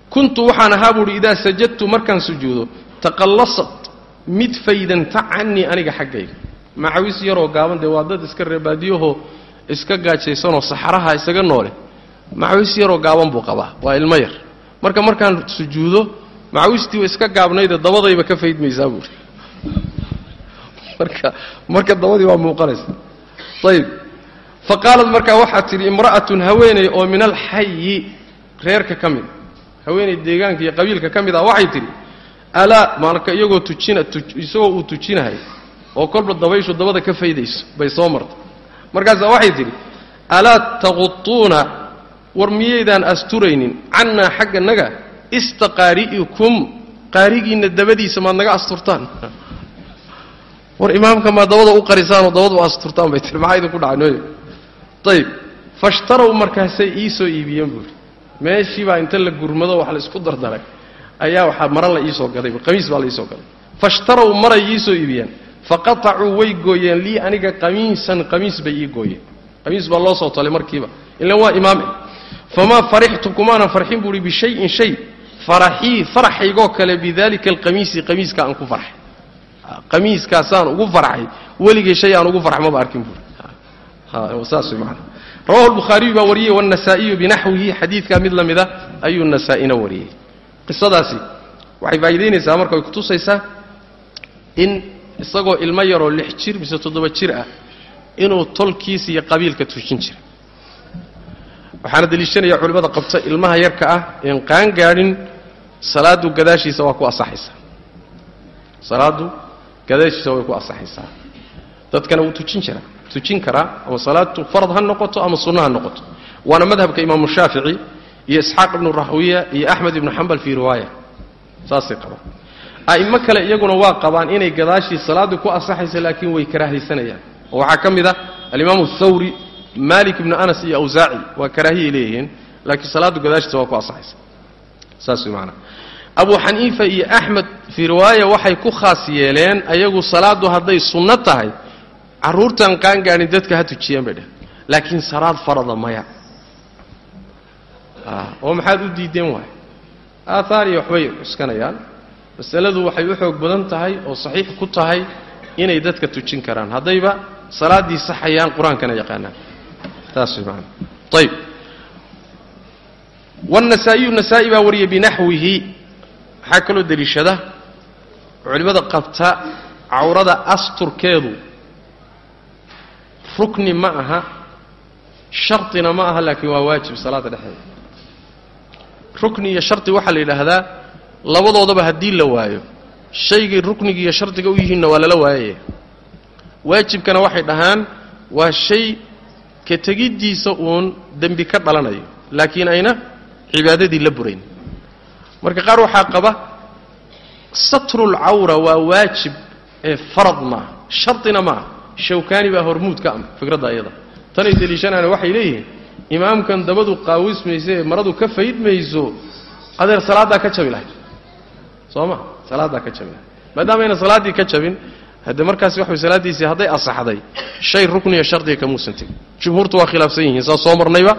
kuntu waxaan ahaa buuhi idaa sajadtu markaan sujuudo taqallasat mid faydanta canii aniga xaggayga. Macawis yaroo gaaban dee waa dad iska reebaadiyahoo iska gaajaysanoo saxaraha isaga noole. Macawis yaroo gaaban buu qabaa waa ilmo yar. Marka markaan sujuudo macawistii iska gaabnayde dabadayba ka faydmaysaa buuhi marka marka dabadii waa muuqanaysa. Ayib fa qaalat markaa waxaa tidhi imra'atun haweeney oo min alxayi reerka ka mid haweeney deegaanka iyo qabiilka ka mid ah waxay tidhi alaa marka iyagoo tujina isagoo uu tujinahay oo kolba dabayshu dabada ka faydayso bay soo martay. Markaasaa waxay tidhi alaa taqutuuna war miyaydaan asturaynin cannaa xagga naga istaqaari'ikum qaarigiinna dabadiisa maad naga asturtaan. War imaamka maa dabada u qarisaanoo dabada u asturtaan bay tii maxaa idinku dhacay ayib fashtarow markaasay ii soo iibiyeen buuri meeshii baa inta la gurmado wax la isku dardaray. Ayaa waxaa mara la iisoo gaday qamiis baa la iisoo gaday. Fashtarow maray ii soo iibiyeen. Faqatacuu way gooyeen lii aniga qamiisan qamiis bay ii gooyeen. Qamiis baa loo soo tolay markiiba. Ilan waa imaame famaa farixtu kumaanan farxin buuhi bishayin shay. Faraxii faraxaygoo kale bidalika alqamiisi qamiiska aan ku farxay qamiiskaasaan ugu farxay weligay shay aan ugu farx maba arkin maana rawahu lbukhaariyu baa wariyey wannasaa'iyu binaxwihi xadiidkaa mid la mida ayuu nasaa-ina wariyey qisadaasi waxay faa'idaynaysaa marka way kutusaysaa in isagoo ilmo yaroo lix jir mise toddoba jir ah inuu tolkiis iyo qabiilka tujin jiray waxaana deliishanaya culimmada qabta ilmaha yarka ah een qaan gaadhin salaadu gadaashiisa waa ku asaxaysaa salaadu gadaashiisa way ku asaxaysaa dadkana wuu tujin jiraa tujin karaa ama salaatu farad ha noqoto ama sunno ha noqoto. Waana madhabka imaamu shaafici iyo isxaaq ibnu rahwiya iyo axmed ibnu xambal fii riwaaya. Saasay qabaan. A'imo kale iyaguna waa qabaan inay gadaashii salaadu ku asaxaysa laakiin way karaahaysanayaan oo waxaa ka mid ah alimaamu thawri malik ibnu anas iyo awsaaci waa karaahiyay leeyihiin laakiin salaadu gadaashiisa waa ku asaxaysa saas way maanaa abu xaniifa iyo axmed fii riwaaya waxay ku khaas yeeleen ayagu salaadu hadday sunno tahay carruurtan qaangaadhin dadka ha tujiyeen bay dheh laakiin salaad farada maya. Oo maxaad u diideen waay? Aathaar iyo waxbay cuskanayaan masaladu waxay u xoog badan tahay oo saxiix ku tahay inay dadka tujin karaan. Haddayba salaaddii saxayaan qur'aankana yaqaanaan taas macana ayib wاnasaa'iyu nasaa-i baa wariyay binaxwihi. Waxaa kaloo deliishada. Culimmada qabta cawrada asturkeedu rukni ma aha sharطina ma aha laakiin waa waajib salaada dhexdeeda. Rukni iyo shardi waxaa la yidhaahdaa labadoodaba haddii la waayo shaygay rukniga iyo shardiga u yihiinna waa lala waayaya waajibkana waxay dhahaan waa shay ka tegiddiisa uun dembi ka dhalanayo laakiin ayna cibaadadii la burayn. Marka qaar waxaa qaba satrulcawra waa waajib ee farad maaha shardina maaha shawkaani baa hormuud ka ama fikradda iyada tanay deliishanaana waxay leeyihiin imaamkan dabadu qaawismaysa ee maradu ka faydmayso adeer salaaddaa ka jabi lahayd. Soo ma? Salaaddaa ka jabi lahayd. Maadaama ayna salaaddii ka jabin hadde markaasi wax salaaddiisii hadday asaxday shay rukniya shardiga kamuusan tegin jumhuurtu waa khilaafsan yihiin saa soo marnayba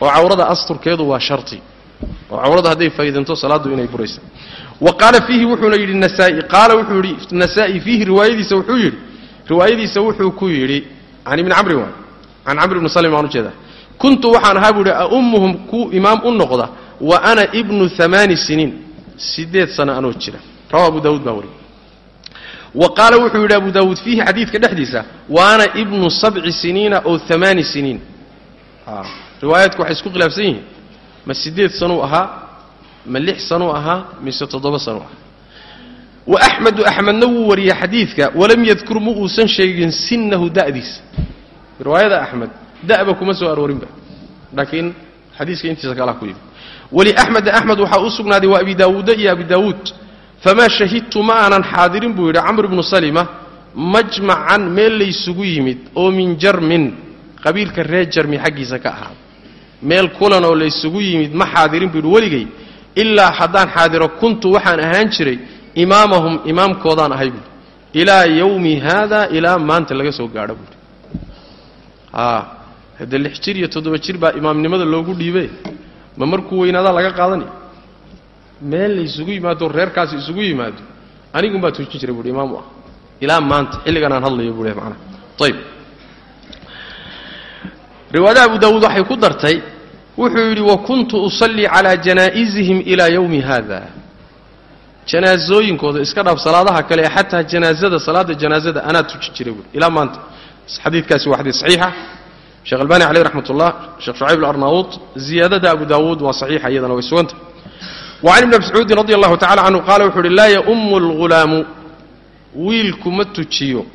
oo cawrada asturkeedu waa shardi oo cawrada hadday faydanto salaaddu inay buraysa wa qaala fiihi wuxuuna yidhi nasaa'i qaala wuxuu yidhi nasaa'i fiihi riwaayadiisa wuxuu yidhi riwaayadiisa wuxuu ku yidhi can ibni camrin waay can camr ibni salim baan u jeedaa kuntu waxaan ahaa buu yidhi aummuhum ku imaam u noqda wa ana ibnu amaani siniin sideed sano anoo jira. Rawa abu daawuud baa wariyey. Wa qaala wuxuu yidhi abu daawuud fiihi xadiidka dhexdiisa wa ana ibnu sabci siniina oo amaani siniin. Riwaayaadku waxay isku khilaafsan yihiin ma sideed sanuu ahaa ma lix sanuu ahaa mise toddoba sanuu ahaa wa axmedu axmedna wuu wariyey xadiidka walam yadkur ma uusan sheegin sinnahu da'diisa riwaayada axmed da'ba kuma soo aroorinba. Laakiin xadiiska intiisa kalaa ku yimi waliaxmeda axmed waxaa u sugnaaday waa abi daawuuda iyo abi daawuud famaa shahidtu ma aanan xaadirin buu yidhi camr ibnu salima majmacan meel laysugu yimid oo min jarmin qabiilka reer jarmi xaggiisa ka ahaa. Meel kulan oo laysugu yimid ma xaadirin buu yidhi weligay ilaa haddaan xaadiro kuntu waxaan ahaan jiray imaamahum imaamkoodaan ahay buui ilaa yowmi haada ilaa maanta laga soo gaadho buui hadde lix jir iyo toddoba jir baa imaamnimada loogu dhiibe ma markuu weynaadaa laga qaadanaya meel laysugu yimaado reerkaasi isugu yimaado. Anigun baa tuujin jiray buui imaamu ah ilaa maanta xilligan aan hadlayo buu manaa ayb riwaayada abu daawuud waxay ku dartay wuxuu yidhi wa kuntu usallii calaa janaa'izihim ilaa yowmi haada janaasooyinkooda iska dhaaf salaadaha kale xataa janaazada salaada janaazada anaa tujin jiray ilaa maanta. Xadiidkaasi waa xadiid saxiixa. Sheekh albani caleyh raxmat ullah sheekh shucayb alarnaawuud ziyaadada abu daawuud waa saxiixa iyadana way suganta. Wa can ibni mascuudin radi allahu tacala canhu qaala wuxuu uhi laa yaummu alghulaamu wiilku ma tujiyo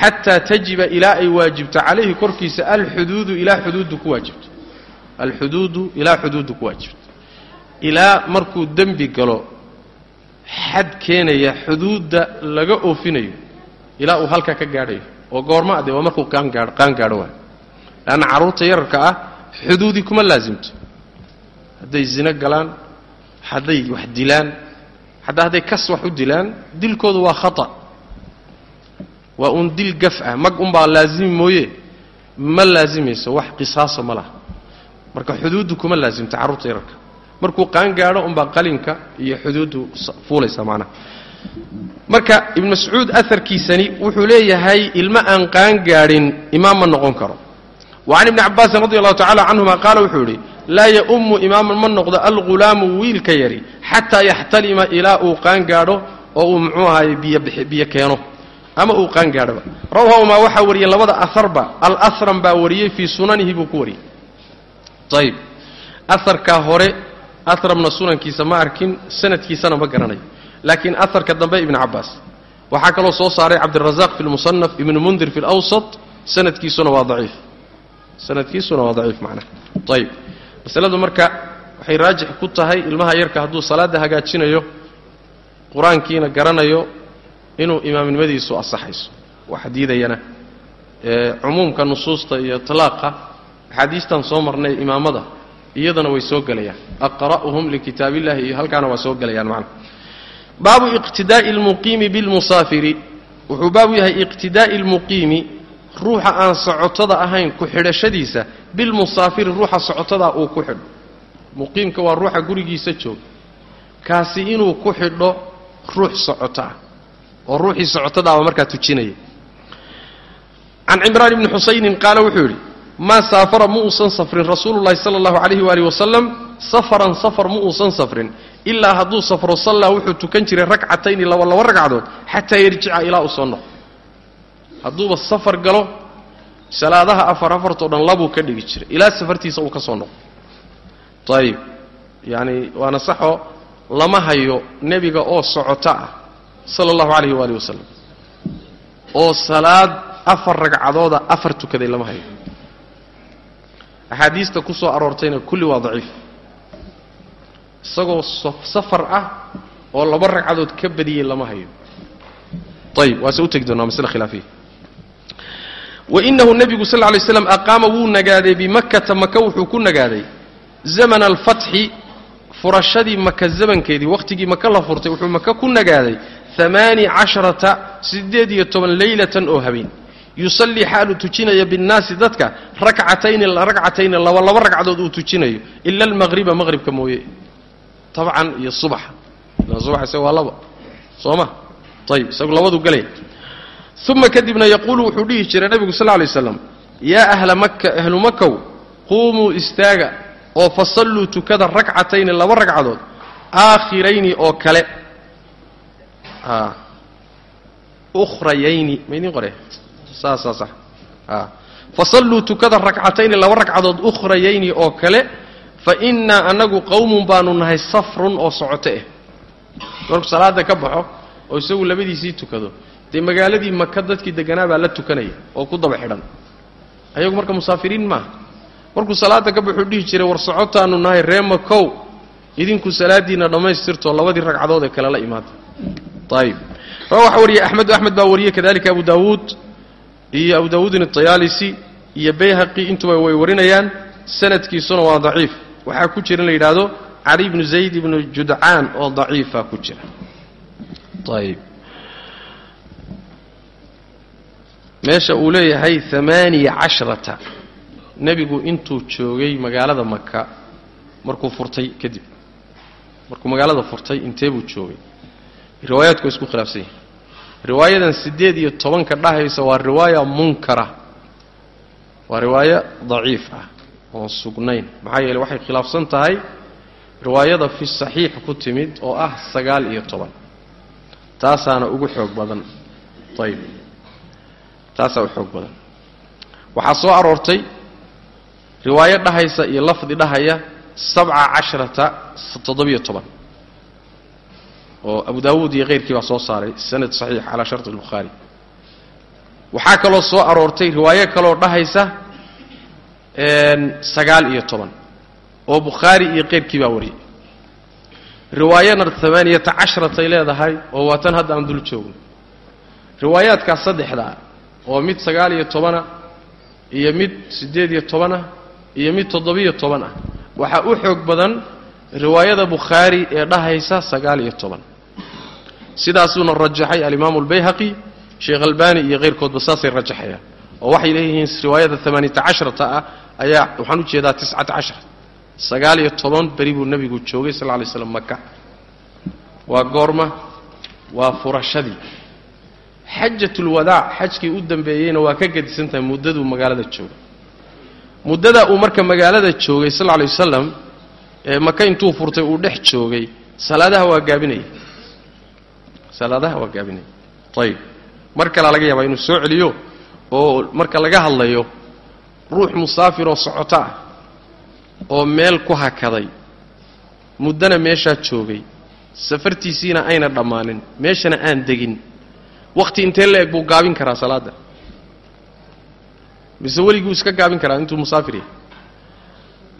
xataa tajiba ilaa ay waajibto calayhi korkiisa alxuduudu ilaa xuduuddu ku waajibto. Alxuduudu ilaa xuduuddu ku waajibto. Ilaa markuu dembi galo xad keenaya xuduudda laga oofinayo ilaa uu halkaa ka gaadhayo oo goorma ade waa markuu qaan gaadho waay leanna carruurta yararka ah xuduudi kuma laasimto hadday zino galaan hadday wax dilaan xataa hadday kas wax u dilaan dilkoodu waa khata. Waa uun dil gaf ah mag unbaa laasimi mooye ma laasimayso wax qisaasa ma laha. Marka xuduuddu kuma laasimto carruurta yararka markuu qaan gaadho unbaa qalinka iyo xuduuddu fuulaysa macnaha. Marka ibnu mascuud aharkiisani wuxuu leeyahay ilmo aan qaan gaadhin imaam ma noqon karo. Wa can ibni cabbaasin radi allahu tacala canhuma qaala wuxuu yidhi laa yaummu imaaman ma noqdo algulaamu wiilka yari xataa yaxtalima ilaa uu qaan gaadho oo uu muxuu ahaay biyo keeno ama uu qaan gaadhoba rawahumaa waxaa wariyey labada aharba alahram baa wariyey fii sunanihi buu ku wariyey ayib aharkaa hore ahramna sunankiisa ma arkin sanadkiisana ma garanayo laakiin aharka dambe ibn cabbaas waxaa kaloo soo saaray cabdirazaq fi lmusanaf ibnu mundir fi lawsat sanadkiisuna waa daciif. Sanadkiisuna waa daciif macnaha. Ayib masaladu marka waxay raajix ku tahay ilmaha yarka hadduu salaadda hagaajinayo qur'aankiina garanayo inuu imaamnimadiisu asaxayso. Waxa diidayana. Cumuumka nusuusta iyo talaaqa axaadiistan soo marnay imaamada iyadana way soo gelayaan aqra'uhum likitaab illahi iyo halkaana waa soo gelayaan macna. Baabu iqtidaa'i almuqiimi bilmusaafiri. Wuxuu baabu yahay iqtidaa'i almuqiimi ruuxa aan socotada ahayn ku xidhashadiisa. Bilmusaafiri ruuxa socotadaa uu ku xidho. Muqiimka waa ruuxa gurigiisa jooga kaasi inuu ku xidho ruux socota. Ah oo ruuxii socotadaaba markaa tujinaya. Can cimraan ibni xusaynin qaala wuxuu yidhi maa saafara ma uusan safrin rasuululahi sala allahu calayhi waalihi wasalam safaran safar ma uusan safrin. Ilaa hadduu safro sallaa wuxuu tukan jiray ragcatayni laba laba ragcadood xataa yarjica ilaa uu soo noqo hadduuba safar galo salaadaha afar afartoo dhan labuu ka dhigi jiray ilaa safartiisa uu ka soo noqo ayib yacani waana saxoo lama hayo nebiga oo socota ah sala allahu calayhi waalihi wasalam oo salaad afar ragcadooda afar tukaday lama hayo axaadiista ku soo aroortayna kulli waa daciif isagoo safar ah oo laba ragcadood ka badiyey lama hayo ayib waase u tegi doonaa masle khilaafiya wainahu nebigu sal lay slam aqaama wuu nagaaday bimakkata maka wuxuu ku nagaaday zamana alfatxi furashadii maka zamankeedii wakhtigii maka la furtay wuxuu maka ku nagaaday amaani casharata siddeed iyo toban leylatan oo habeen yusallii xaaluu tujinaya binnaasi dadka rakcatayni ragcatayni laba ragcadood uu tujinayo ila almaqriba maqribka mooye. Tabcan iyo subaxa ila subax isaga waa laba. Soo ma? Ayib isagu labaduu galaya uma kadibna yaquulu wuxuu dhihi jiray nebigu sal lay slam yaa ahla makka ahlu makow quumuu istaaga oo fasalluu tukada ragcatayni laba ragcadood aakhirayni oo kale. Ukhrayayni maydin qore saasaa sax fasalluu tukada ragcatayni laba ragcadood ukhrayayni oo kale fa innaa annagu qowmun baanu nahay safrun oo socoto ah markuu salaada ka baxo oo isagu labadiisii tukado dee magaaladii maka dadkii deganaa baa la tukanaya oo ku daba xidhan. Ayagu marka musaafiriin maaha. Markuu salaada ka baxuu dhihi jiray war socotaanu nahay ree makow. Idinku salaadiinna dhammaystirtoo labadii ragcadood ee kale la imaada ayib waxaa wariyey axmedu axmed baa wariyey kadalika abu daawuud iyo abu daawuudin atayaalisi iyo bayhaqi intuba way warinayaan sanadkiisuna waa daciif. Waxaa ku jira in la yidhaahdo cali ibnu zayd ibnu judcaan oo daciifa ku jira. Ayib meesha uu leeyahay amaaniya cashrata. Nebigu intuu joogay magaalada maka markuu furtay kadib. Markuu magaalada furtay intee buu joogay? Riwaayaadku way isku khilaafsan yihiin riwaayadan siddeed iyo tobanka dhahaysa waa riwaaya munkara. Waa riwaayo daciif ah oon sugnayn. Maxaa yeele waxay khilaafsan tahay riwaayada fi saxiix ku timid oo ah sagaal iyo toban. Taasaana ugu xoog badan. Ayib taasaa u xoog badan. Waxaa soo aroortay riwaayo dhahaysa iyo lafdi dhahaya sabca casharata toddobiyo toban oo abu daawuud iyo keyrkii baa soo saaray sanad saxiix calaa sharti albukhaari waxaa kaloo soo aroortay riwaayo kaloo dhahaysa sagaal iyo toban oo bukhaari iyo keyrkii baa wariyay riwaayana amaaniyata casharatay leedahay oo waa tan hadda aan dul joogno. Riwaayaadkaas saddexdaa oo mid sagaal iyo tobana iyo mid siddeed iyo tobanah iyo mid toddobiyo toban ah waxaa u xoog badan riwaayada bukhaari ee dhahaysa sagaal iyo toban sidaasuuna rajaxay alimaamu albayhaqi sheekh albani iyo keyrkoodba saasay rajaxayaan. Oo waxay leeyihiin riwaayada casharata ah ayaa waxaan u jeedaa iyo toban beri buu nebigu joogay sal lay slam maka waa goorma waa furashadii. Xajatulwadaac xajkii u dambeeyeyna waa ka gedisan tahay muddaduu magaalada joogay. Muddadaa uu marka magaalada joogay sal lay wasalam ee maka intuu furtay uu dhex joogay salaadaha waa gaabinaya salaadaha waa gaabinaya ayib mar kalea laga yaabaa inuu soo celiyo oo marka laga hadlayo ruux musaafir oo socoto ah oo meel ku hakaday muddana meeshaa joogay safartiisiina ayna dhammaanin meeshana aan degin wakhti intee la eg buu gaabin karaa salaadda? Mise weliguu iska gaabin karaa intuu musaafir yahay?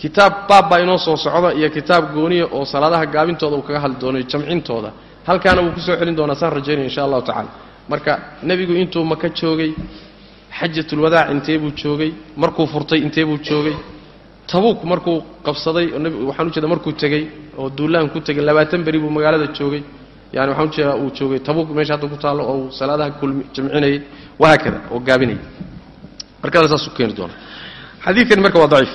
Kitaab baab baa inoo soo socda iyo kitaab gooniya oo salaadaha gaabintooda uu kaga hadli doono jamcintooda halkaana wuu ku soo celin doonaa saan rajaynaya insha allahu tacala marka nebigu intuu maka joogay xajatulwadaac intee buu joogay markuu furtay intee buu joogay tabuuk markuu qabsaday waxaan ujeeda markuu tegey oo duulaan ku tegay labaatan beri buu magaalada joogay yani waxaan u jeedaa uu joogay. Tabuuk meesha hadda ku taallo oo uu salaadaha jamcinayay wahaakada oo gaabinayay. Markada saasuu keeni doona xadiidkani marka waa daciif.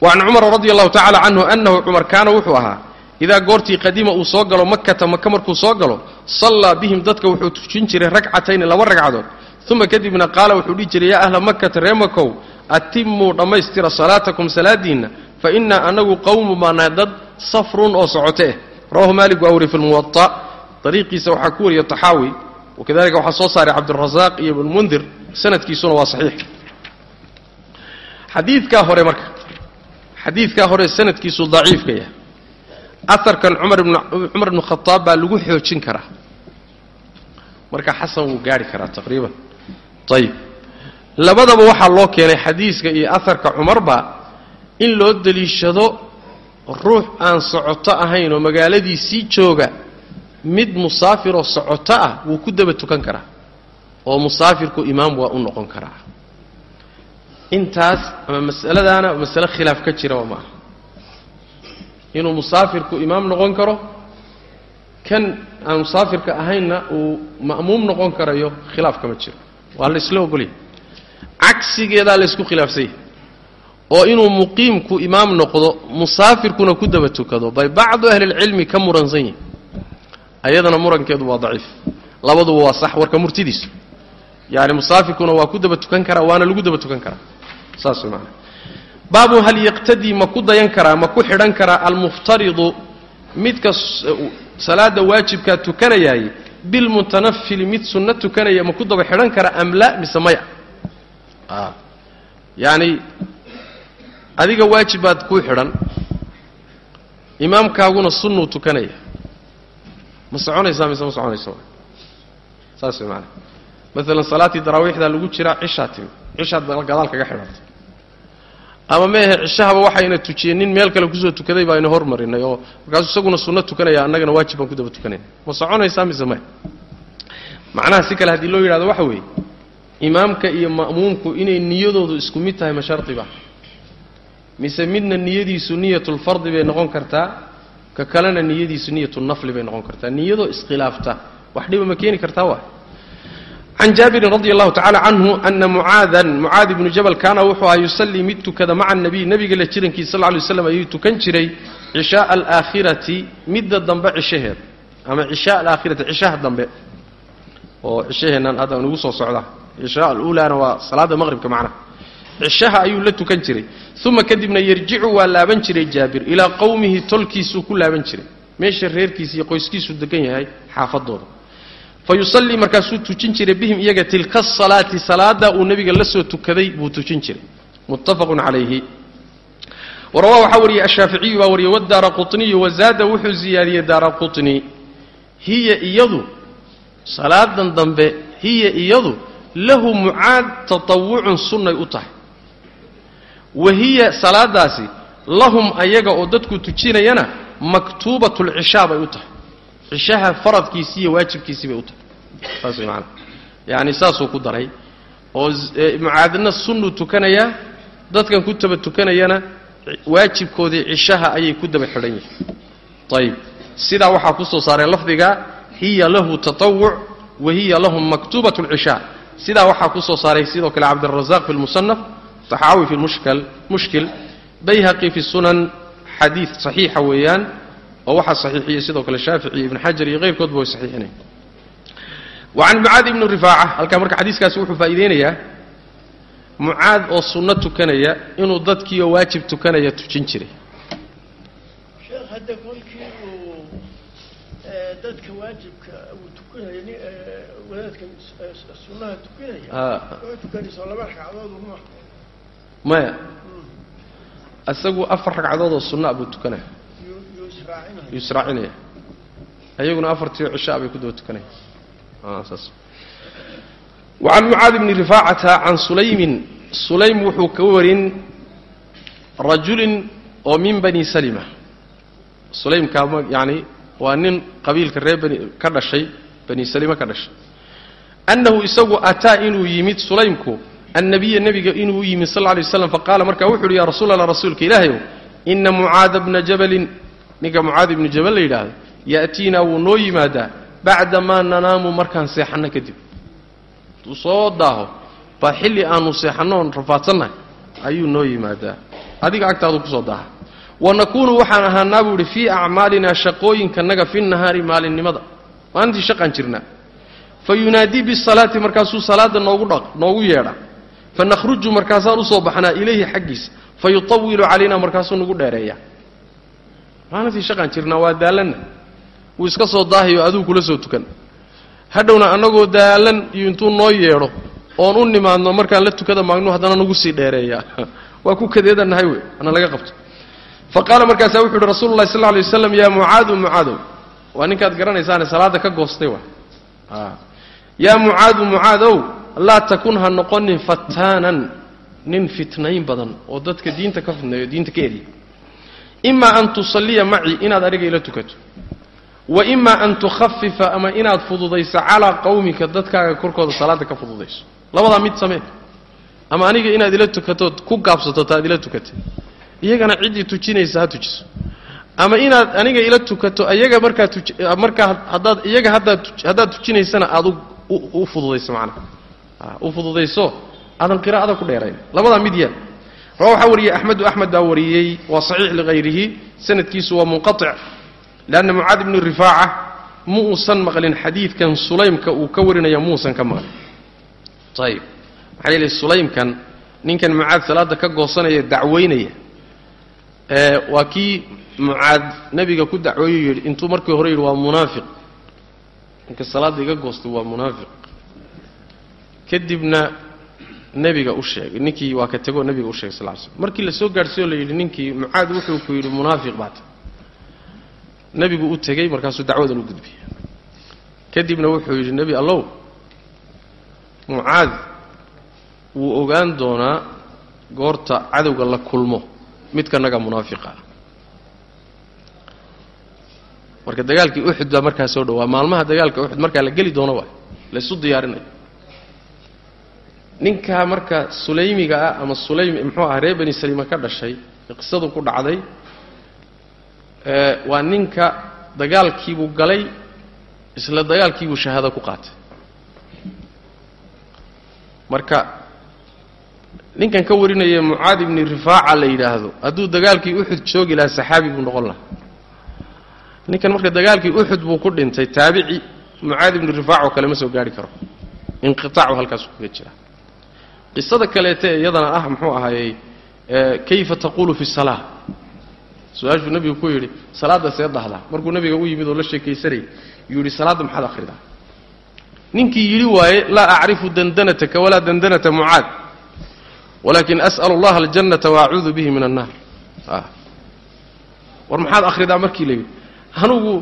Wacan cumar radi allahu tacala canhu anahu cumar kaana wuxuu ahaa idaa goortii qadima uu soo galo makata maka markuu soo galo sallaa bihim dadka wuxuu tujin jiray ragcatayni laba ragcadood. Uma kadibna qaala wuxuu dhihi jiray yaa ahla makata ree makow atimuu dhammaystira salaatakum salaadiinna fa innaa anagu qowmu baanahay dad safrun oo socote eh. Rawahu maalik waa wari fi lmuwaa dariiqiisa waxaa ku wariya taxaawi wakadalika waxaa soo saaray cabdirasaaq iyo ibnmundir sanadkiisuna waa saxiix. Xadiidkaa hore marka xadiidkaa hore sanadkiisu daciifka yahay aharkan cumar ibn cumar ibnu khadaab baa lagu xoojin karaa. Marka xasan wuu gaarhi karaa taqriiban. Ayib labadaba waxaa loo keenay xadiiska iyo aharka cumarba in loo deliishado ruux aan socoto ahayn oo magaaladiisii jooga mid musaafiroo socoto ah wuu ku daba tukan karaa oo musaafirku imaam waa u noqon karaa. Intaas ama masaladaana masale khilaaf ka jiraba ma aha inuu musaafirku imaam noqon karo? Kan aan musaafirka ahaynna uu ma'muum noqon karayo khilaaf kama jiro. Waa laysla ogolyahy cagsigeedaa laysku khilaafsanya oo inuu muqiimku imaam noqdo musaafirkuna ku daba tukado bay bacdu ahlilcilmi ka muransan yihiin ayadana murankeedu waa daciif. Labaduba waa sax warka murtidiisa yani musaafirkuna waa ku daba tukan karaa waana lagu daba tukan karaa. Saas way maanaa baabu hal yaqtadii ma ku dayan karaa ma ku xidhan karaa almuftaridu midka salaada waajibkaa tukanayaay bilmutanafili mid sunno tukanaya ma ku daba xidhan karaa am la mise maya? Yani adiga waajib baad kuu xidhan imaamkaaguna sunnuu tukanaya. Ma soconaysaa mise ma soconaysa saas way maanaa maalan salaatii daraawiixdaa lagu jiraa cishaa timi cishaad gadaal kaga xidhantay ama meehe cishahaba waxayna tujiyeen nin meel kale ku soo tukaday baa ayna hormarinay oo markaasuu isaguna sunno tukanaya annagana waajib baan ku daba tukanayna ma soconaysaa mise maya macnaha si kale haddii loo yidhahdo waxa weeye imaamka iyo ma'muumku inay niyadoodu isku mid tahay ma shardiba mise midna niyadiisu niyatulfardi bay noqon kartaa ka kalena niyadiisu niyatulnafli bay noqon kartaa. Niyadoo iskhilaafta wax dhiba ma keeni kartaa waa can jaabirin radi allahu tacala canhu ana mucaadan mucaad ibnu jabal kaana wuxuu ahaa yusallii mid tukada maca nabiy nebiga la jirankiisa sal ly slam ayuu tukan jiray cishaaa alaakhirati midda dambe cishaheeda ama cishaa alaakhirati cishaha dambe oo cishaheennan hadda nugu soo socda cishaa aluulaana waa salaada maqhribka macnaha cishaha ayuu la tukan jiray uma kadibna yarjicu waa laaban jiray jaabir ilaa qowmihi tolkiisuu ku laaban jiray meesha reerkiisa iyo qoyskiisuu degan yahay xaafadooda fa markaasuu tujin jiray bihim iyaga tilka asalaati salaada uu nebiga la soo tukaday buu tujin jiray muttafaqun calayhi warawaa waxaa wariyey ashaaficiyu baa wariyey wadaara quطniyu wazaada wuxuu ziyaadiyey daara quطni hiya iyadu salaadan dambe hiya iyadu lahu mucaad tatawucun sunnay u tahay wa hiya salaadaasi lahum ayaga oo dadku tujinayana maktuubat lcishaa bay u tahay cishaha faradkiisii iyo waajibkiisii u tahay. Saas way maanaa yacani saasuu ku daray. Oo mucaadna sunnuu tukanayaa dadkan ku taba tukanayana waajibkoodii cishaha ayay ku daba xidhan yihiin. Ayib sidaa waxaa ku soo saareen lafdiga hiya lahu tatawuc wa hiya lahum maktuubat lcishaa sidaa waxaa ku soo saaray sidoo kale cabdirazaaq fi lmusanaf taxaawi fi mushkil bayhaqi fi sunan xadiid saxiixa weeyaan oo waxaa saxiixiyey sidoo kale shaafici ibn xajar iyo keyrkoodba way saxiixinayn wa can mucaad ibni rifaaca halkaa marka xadiiskaasi wuxuu faa'iideynayaa mucaad oo sunno tukanaya inuu dadkiioo waajib tukanaya tujin jiray. Hadda kolkii uu dadka waajibka uu tukanaya ni wadaadka sunnaha tukanaya Ah. wuxuu tukanayso laba ragcadood maya. Isagu afar ragcadood oo sunna buu tukanaya israacinaya yuu israacinaya ayaguna afartiio cishaa bay ku daba tukanaya Ah, saas. Wacan mucaad bni rifaacata can sulaymin. Sulaym wuxuu ka warin rajulin oo min bani salima. Sulaymkaa ma yani waa nin qabiilka reer bani ka dhashay bani salima ka dhashay. Annahu isagu ataa inuu yimid sulaymku annabiya nebiga inuu u yimid sal lla alay waslam faqaala markaa wuxu uhi ya rasuul rasuulka ilaahayow ina mucaada bna jabalin ninka mucaad ibnu jabal la yidhaahdo ya'tiinaa wuu noo yimaadaa bacda maa nanaamu markaan seexanno kadib. Tuu soo daaho baa xilli aanu seexanno oon rafaadsannahay ayuu noo yimaadaa. Adiga agtaadu ku soo daaha. Wa nakuunu waxaan ahaanaa buu idhi fii acmaalinaa shaqooyinkanaga fi nahaari maalinimada. Maalintii shaqaan jirnaa. Fa yunaadii bisalaati markaasuu salaada noogu yeedha. Fa nakhruju markaasaan u soo baxnaa ilayhi xaggiisa. Fa yutawilu calaynaa markaasuu nagu dheereeya maalintii shaqaan jirnaa waa daallanna wuu iska soo daahayo aduu kula soo tukan. Hadhowna annagoo daalan iyo intuu noo yeedho oon u nimaadno markaan la tukada maagnu haddana nagu sii dheereeyaa waa ku kadeedanahay wey ana laga qabto. Fa qaala markaasaa wuxu uhi rasuulu llahi sal alay waslam yaa mucaadu mucaadow waa ninkaad garanaysaane salaadda ka goostay wa yaa mucaadu mucaadow laa takun ha noqonin fataanan nin fitnayn badan oo dadka diinta ka fidneeyo diinta ka eriya imaa an tusalliya macii inaad aniga ila tukato. Wa imaa an tukhafifa ama inaad fududayso calaa qawmika dadkaaga korkooda salaada ka fududayso. Labadaa mid samee. Ama aniga inaad ila tukatood ku gaabsato taad ila tukatay iyagana ciddii tujinaysa ha tujiso. Ama inaad aniga ila tukato iyaga markaa markaa haddaad iyaga haddaad haddaad tujinaysana aad u fududayso macnaha u fududayso aadan qiraa'ada ku dheerayn. Labadaa mid yaa rawa waxaa wariyey axmedu axmed baa wariyey waa saxiix likayrihi sanadkiisu waa munqatic leanna mucaad ibnu rifaaca mu uusan maqlin xadiidkan sulaymka uu ka warinaya muusan ka maqlin. Ayib maxaa yeele sulaymkan ninkan mucaad salaada ka goosanaya dacweynaya waa kii mucaad nebiga ku dacweeyu yidhi intuu markii hore yidhi waa munaafiq. Ninka salaadda iga goostay waa munaafiq. Kadibna nebiga u sheegay ninkii waa ka tegoo nebiga u sheegay sal l slm markii la soo gaadhsiyo la yidhi ninkii mucaad wuxuu ku yidhi munaafiq baata nebigu u tegey markaasuu dacwadan u gudbiyey kadibna wuxuu yidhi nebi allow. Mucaad wuu ogaan doonaa goorta cadowga la kulmo midkanaga munaafiqa. Ah marka dagaalkii uxud baa markaa soo maalmaha dagaalka uxud markaa la geli doono waay. La diyaarinayo ninkaa marka sulaymiga ah ama sulaym muxuu aha reer bani saliima ka dhashay qisadu ku dhacday waa ninka dagaalkiibuu galay isla dagaalkiibuu shahaado ku qaatay. Marka ninkan ka warinaya mucaad ibni rifaaca la yidhaahdo hadduu dagaalkii uxud joogi lahaa saxaabi buu noqon lahaa. Ninkan marka dagaalkii uxud buu ku dhintay taabici mucaad ibni rifaac oo kale ma soo gaarhi karo. Inqiaacu halkaasu kaga jira qisada kaleete ee iyadana ah muxuu ahaayey kayfa taquulu fi salaa su'aashuu nebigu ku yidhi salaadda see dahdaa markuu nebiga u yimid oo la sheekaysanayay yuu yidhi salaadda maxaad akhridaa? Ninkii yidhi waaye laa acrifu dandanataka walaa dandanata mucaad walaakin as'al allaha aljannata waacuudu bihi min annaar. War maxaad akhridaa markii la yidhi? Anugu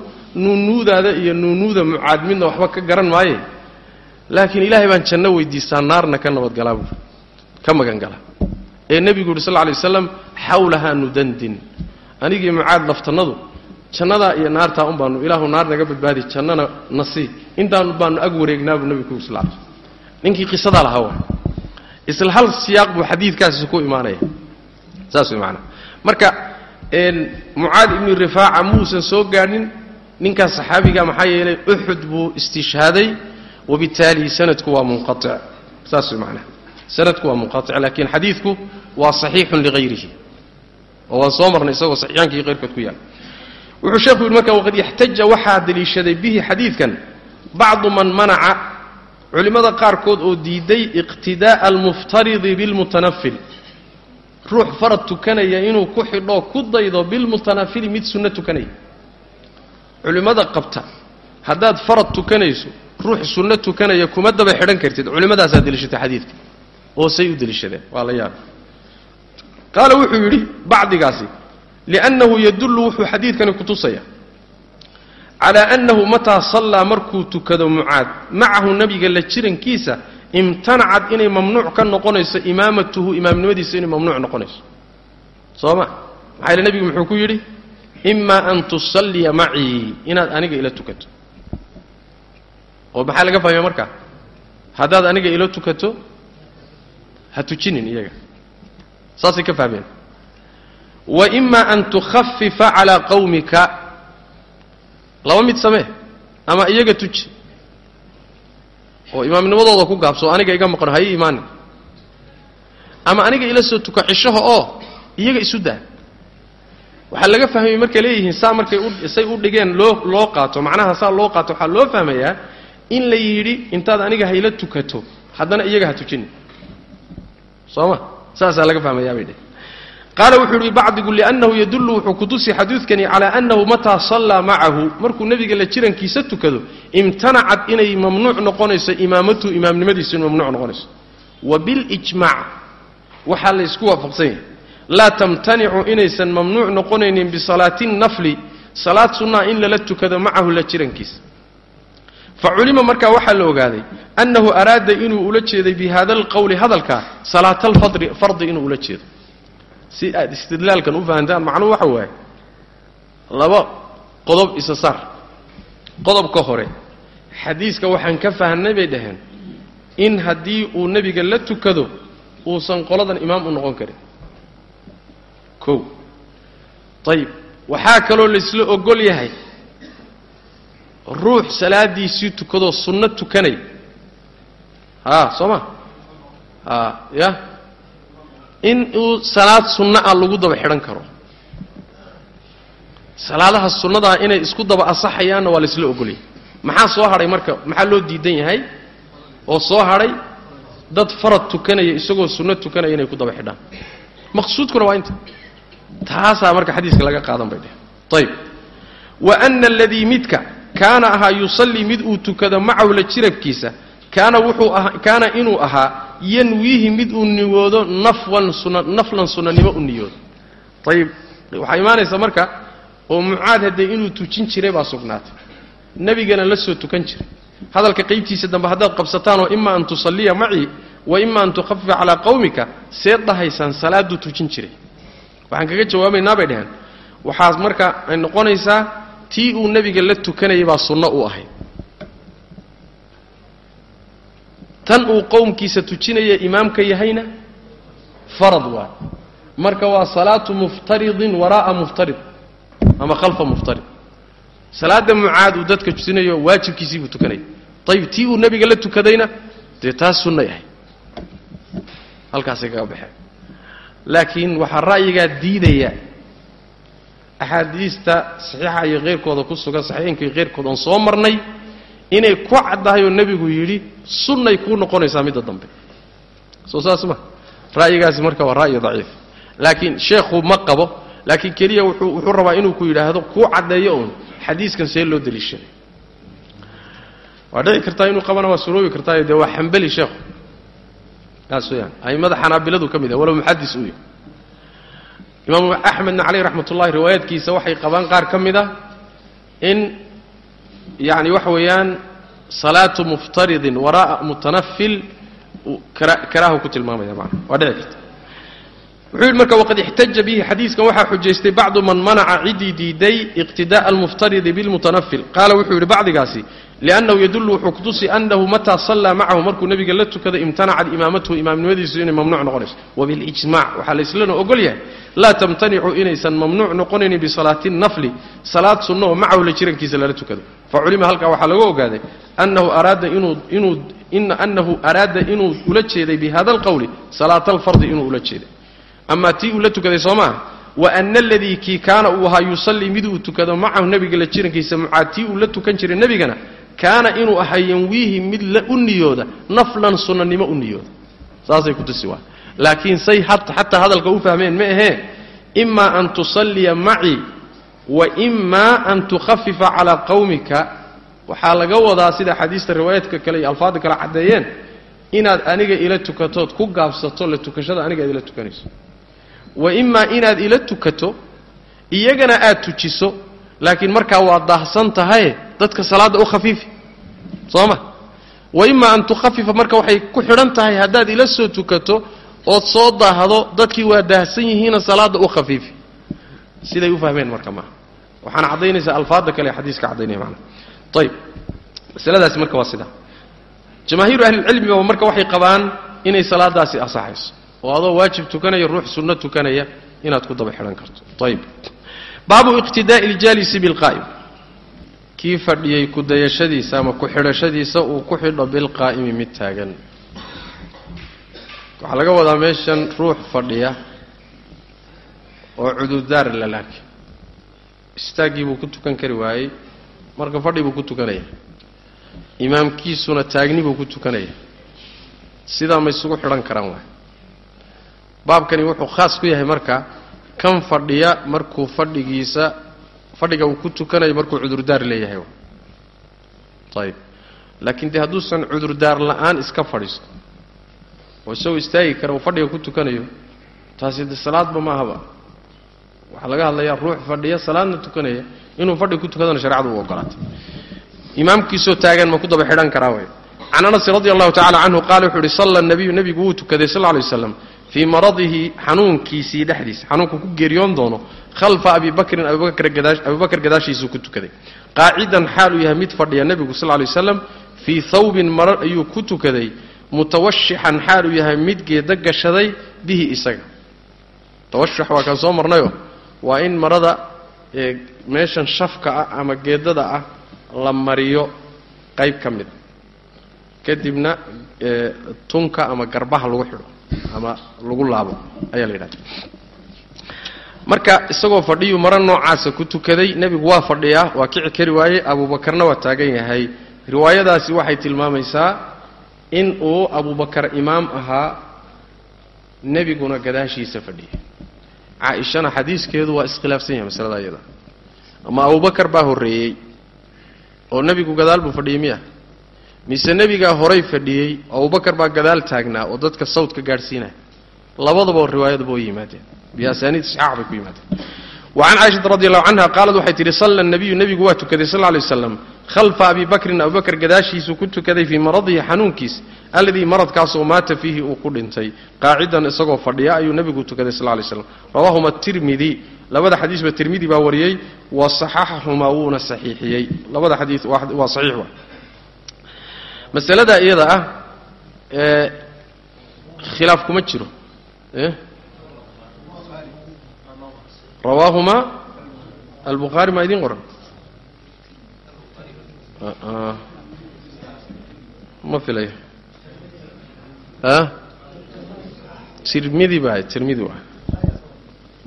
nuunuudaada iyo nuunuuda mucaad midna waxba ka garan maaye laakiin ilaahay baan janno weydiistaa naarna ka nabadgalaa buui ka magan gala ee nebigu yidhi sal lla alay waslam xawlahaa nudandin. Anigii mucaad laftannadu jannadaa iyo naartaa un baanu ilaahu naar naga badbaadi jannana nasii intaan baanu ag wareegnaa buu nebigu ku yiri sal ninkii qisadaa lahaa waa isla hal siyaaq buu xadiidkaasi ku imaanaya. Saas way maanaa marka mucaad ibni rifaaca muusan soo gaadhin ninkaas saxaabiga maxaa yeelay uxud buu istishhaaday wabitaali sanadku waa munqaic saas way maanaa sanadku waa munqaic laakiin xadiidku waa saxiixun ligayrihi oo waan soo marnay isagoo saxiixaankii qayrkood ku yaalla wuxuu sheekhu yidhi marka waqad yaxtaja waxaa daliishaday bihi xadiidkan bacdu man manaca culimmada qaarkood oo diiday iqtidaa'a almuftaridi bilmutanafil ruux farad tukanaya inuu ku xidhoo ku daydo bilmutanafili mid sunno tukanaya culimmada qabta haddaad farad tukanayso ruux sunno tukanaya kuma daba xidhan kartid. Culimmadaasaa deliishatay xadiidka. Oo say u deliishadeen. Waa la yaaba qaala wuxuu yidhi bacdigaasi liannahu yadullu wuxuu xadiidkani kutusaya calaa annahu mataa sallaa markuu tukado mucaad macahu nebiga la jirankiisa imtanacad inay mamnuuc ka noqonayso imaamatuhu imaamnimadiisa inay mamnuuc noqonayso. Soo ma? Maxaa yele nebigu muxuu ku yidhi imaa an tusalliya macii inaad aniga ila tukato oo maxaa laga fahmaya marka? Haddaad aniga ila tukato ha tujinin iyaga. Saasay ka fahmeen. Wa imaa an tukhafifa calaa qawmika. Laba mid samee ama iyaga tuji. Oo imaamnimadooda ku gaabso aniga iga maqno ha ii imaanin. Ama aniga ila soo tuko cishaha oo iyaga isu daa. Waxaa laga fahmayay markay leeyihiin saa markay say u dhigeen loo loo qaato macnaha saa loo qaato waxaa loo fahmayaa in la yidhi intaad aniga hayla tukato haddana iyaga ha tujini soo ma saasaa laga fahmayaa bay dheh qaala wuxuu yihi bacdigu liannahu yadullu wuxuu kutusi xadiidkani calaa annahu mataa sallaa macahu. Markuu nebiga la jirankiisa tukado imtanacad inay mamnuuc noqonayso imaamatuhu imaamnimadiisu in mamnuuc noqonayso. Wa bilijmaac waxaa la ysku waafaqsan yahay. Laa tamtanicu inaysan mamnuuc noqonaynin bisalaati nafli. Salaad sunnaa in lala tukado macahu la jirankiisa fa culima markaa waxaa la ogaaday annahu araada inuu ula jeeday bi hada alqowli hadalkaa fardi inuu ula jeedo. Si aad istidlaalkan u fahantaan macnuhu waxa waaye laba qodob isa saar. Qodobka hore xadiiska waxaan ka fahnay bay dhaheen in haddii uu nebiga la tukado uusan qoladan imaam u noqon karin. Kow. Ayib waxaa kaloo laysla ogol yahay ruux salaadiisii tukadoo sunno tukanaya haa soo ma haa ya? In uu salaad sunno ah lagu daba xidhan karo. Salaadaha sunnadaa inay isku daba asaxayaanna waa laysla ogolyahay maxaa soo hadhay marka maxaa loo diidan yahay? Oo soo hadhay dad farad tukanaya isagoo sunno tukanaya inay ku daba xidhaan. Maqsuudkuna waa inta. Taasaa marka xadiiska laga qaadan bay dheh ayib wa ana aladii midka kaana ahaa yusallii mid uu tukado macahu la jirabkiisa kaana inuu ahaa yanwiihi mid uu niyoodo naflan sunanimo u niyoodo. Ayib waxaa imaanaysa marka oo mucaad haddee inuu tujin jiray baa sugnaatay. Nebigana la soo tukan jiray. Hadalka qaybtiisa dambe haddaad qabsataan oo ima an tusalliya macii wa ima an tukhafifa calaa qawmika seed dhahaysaan salaaduu tujin jiray. Waxaan kaga jawaabaynaa bay dhaheen. Waxaas marka ay noqonaysaa tii uu nebiga la tukanayay baa sunno u ahayd. Tan uu qowmkiisa tujinaya imaamka yahayna farad waay marka waa salaatu muftaridin waraa'a muftarid ama khalfa muftarid salaadda mucaad uu dadka tujinayo waajibkiisii buu tukanaya ayib tii uu nebiga la tukadayna dee taas sunnay ahayd. Halkaasay kaga baxeen. Laakiin waxaa ra'yigaa diidaya axaadiista saxiixa iyo keyrkooda ku sugan saxiixinka iyo keyrkooda oon soo marnay inay ku caddahay oo nebigu yidhi sunnay kuu noqonaysaa midda dambe. Soo saas ma ra'yigaasi marka waa ra'yi daciif. Laakiin sheekhu ma qabo laakiin keliya wuxuu rabaa inuu ku yidhaahdo kuu caddeeyo uun. Xadiiskan see loo deliishaday waa dhici kartaa inuu qabana waa suroobi kartaayo dee waa xambeli sheekhu. Kaas weyaan a'immada xanaabiladu ka mid ah walow muxadis uu yahay imaamu axmedna caleyh raxmat ullahi riwaayaadkiisa waxay qabaan qaar ka mid ah in yacni waxa weeyaan salaatu muftaridin waraa'a mutanafil karaahu ku tilmaamaya maana waa dhici karta wuxuu yidhi marka waqad ixtaja bihi xadiiskan waxaa xujaystay bacdu man manaca ciddii diiday iqtida'a almuftaridi bilmutanafil. Qaala wuxuu yidhi bacdigaasi liannahu yadullu wuxuu kutusi annahu mataa sallaa macahu markuu nebiga la tukado imtanacat imaamatuhu imaamnimadiisu inay mamnuuc noqonayso. Wabilijmac waxaa layslana ogol yahay. Laa tamtanicu inaysan mamnuuc noqonaynin bisalaati nafli salaad sunno oo macahu la jirankiisa lala tukado. Faculima halkaa waxaa laga ogaaday annahu araada inuu inuu ina annahu araada inuu ula jeeday bihada alqowli salaata alfardi inuu ula jeeday amaa tii uu la tukaday soo maaha wa ana aladii kii kaana uu ahaa yusallii mid uu tukado macahu nebiga la jirankiisa mucaad tii uu la tukan jiray nebigana kaana inuu ahaa yanwiihi mid u niyooda naflan sunnanimo u niyooda saasay ku tusi waa. Laakiin say xataa hadalka u fahmeen ma ahee imaa an tusalliya macii wa imaa an tukhafifa calaa qawmika. Waxaa laga wadaa sida xadiista riwaayaadka kale iyo alfaadda kale caddeeyeen inaad aniga ila tukatood ku gaabsato la tukashada aniga aad ila tukanayso wa imaa inaad ila tukato iyagana aad tujiso laakiin markaa waa daahsan tahaye dadka salaadda u khafiifi soo ma wa imaa an tukhafifa marka waxay ku xidhan tahay haddaad ila soo tukato ood soo daahdo dadkii waa daahsan yihiina salaadda u khafiifi siday u fahmeen marka maaha waxaana caddaynaysaa alfaadda kale ee xadiiska caddaynaya macana ayib masaladaasi marka waa sidaa jamaahiiru ahlilcilmiba marka waxay qabaan inay salaadaasi asaxayso oo adoo waajib tukanaya ruux sunno tukanaya inaad ku daba xidhan karto. Ayib baabu iqtidaa'i iljaalisi bilqaa'im. Kii fadhiyey ku-dayashadiisa ama ku-xidhashadiisa uu ku xidho bilqaa'imi mid taagan. Waxaa laga wadaa meeshan ruux fadhiya oo cududaar la laakiin. Istaaggii buu ku tukan kari waayey marka fadhi buu ku tukanaya. Imaamkiisuna taagni buu ku tukanaya. Sidaa ma isugu xidhan karaan waay baabkani wuxuu khaas ku yahay marka kan fadhiya markuu fadhigiisa fadhiga uu ku tukanayo markuu cudurdaar leeyahay. Ayib laakiin dee hadduusan cudurdaar la'aan iska fadhiisto oo isagoo istaagi kara uu fadhiga ku tukanayo taasi de salaadba ma waxaa laga hadlayaa ruux fadhiya salaadna tukanaya inuu fadhi ku tukadana sharecadu u ogolaatay. Imaamkiisoo taagan ma ku daba xidhan karaa way can anasin radi allahu tacala canhu qaala wuxuu uhi salla nabiyu nebigu wuu tukaday sal lay waslam fii maradihi xanuunkiisii dhexdiisa xanuunku ku geeriyoon doono khalfa abi bakrin gadaashiisuu ku tukaday. Qaacidan xaal uu yahay mid fadhiya nebigu sal lay waslam fii thawbin marar ayuu ku tukaday mutawashixan xaal uu yahay mid geeda gashaday bihi isaga. Tawashux waa kaan soo marnayo waa in marada meeshan shafka ah ama geedada ah la mariyo qayb ka mid. Kadibna tunka ama garbaha lagu xidho ama lagu laabo ayaa la yidhahda marka isagoo fadhiyuu maro noocaasa ku tukaday nebigu waa fadhiyaa waa kici kari waayey abuubakarna waa taagan yahay. Riwaayadaasi waxay tilmaamaysaa in uu abubakar imaam ahaa nebiguna gadaashiisa fadhiyay. Caa-ishana xadiiskeedu waa iskhilaafsan yahay masalada iyada. Ama abubakar baa horreeyey oo nebigu gadaal buu fadhiyey miya mise nebigaa horay fadhiyey oo abubakar baa gadaal taagnaa oo dadka sawdka gaadhsiinaya labadaba riwaayadaba way yimaadeen. Biasaaniid saxaax bay ku yimaadeen. Wa caaishata radi allahu canha qaalad waxay tidhi salla nabiyu nebigu waa tukaday sal lay waslam khalfa abi bakrin abubakar gadaashiisuu ku tukaday fii maradihi xanuunkiis alladii maradkaasoo maata fiihi uu ku dhintay. Qaacidan isagoo fadhiya ayuu nebigu tukaday sal lay slam rawaahuma tirmidi labada xadiisba tirmidi baa wariyey wa saxaxahumaa wuuna saxiixiyey. Labada xadii waa saxiix wa masalada iyada ah khilaaf kuma jiro rawaahumaa albukhaari maa idiin qoran? Ma filayo a tirmidi baa tirmidi waa.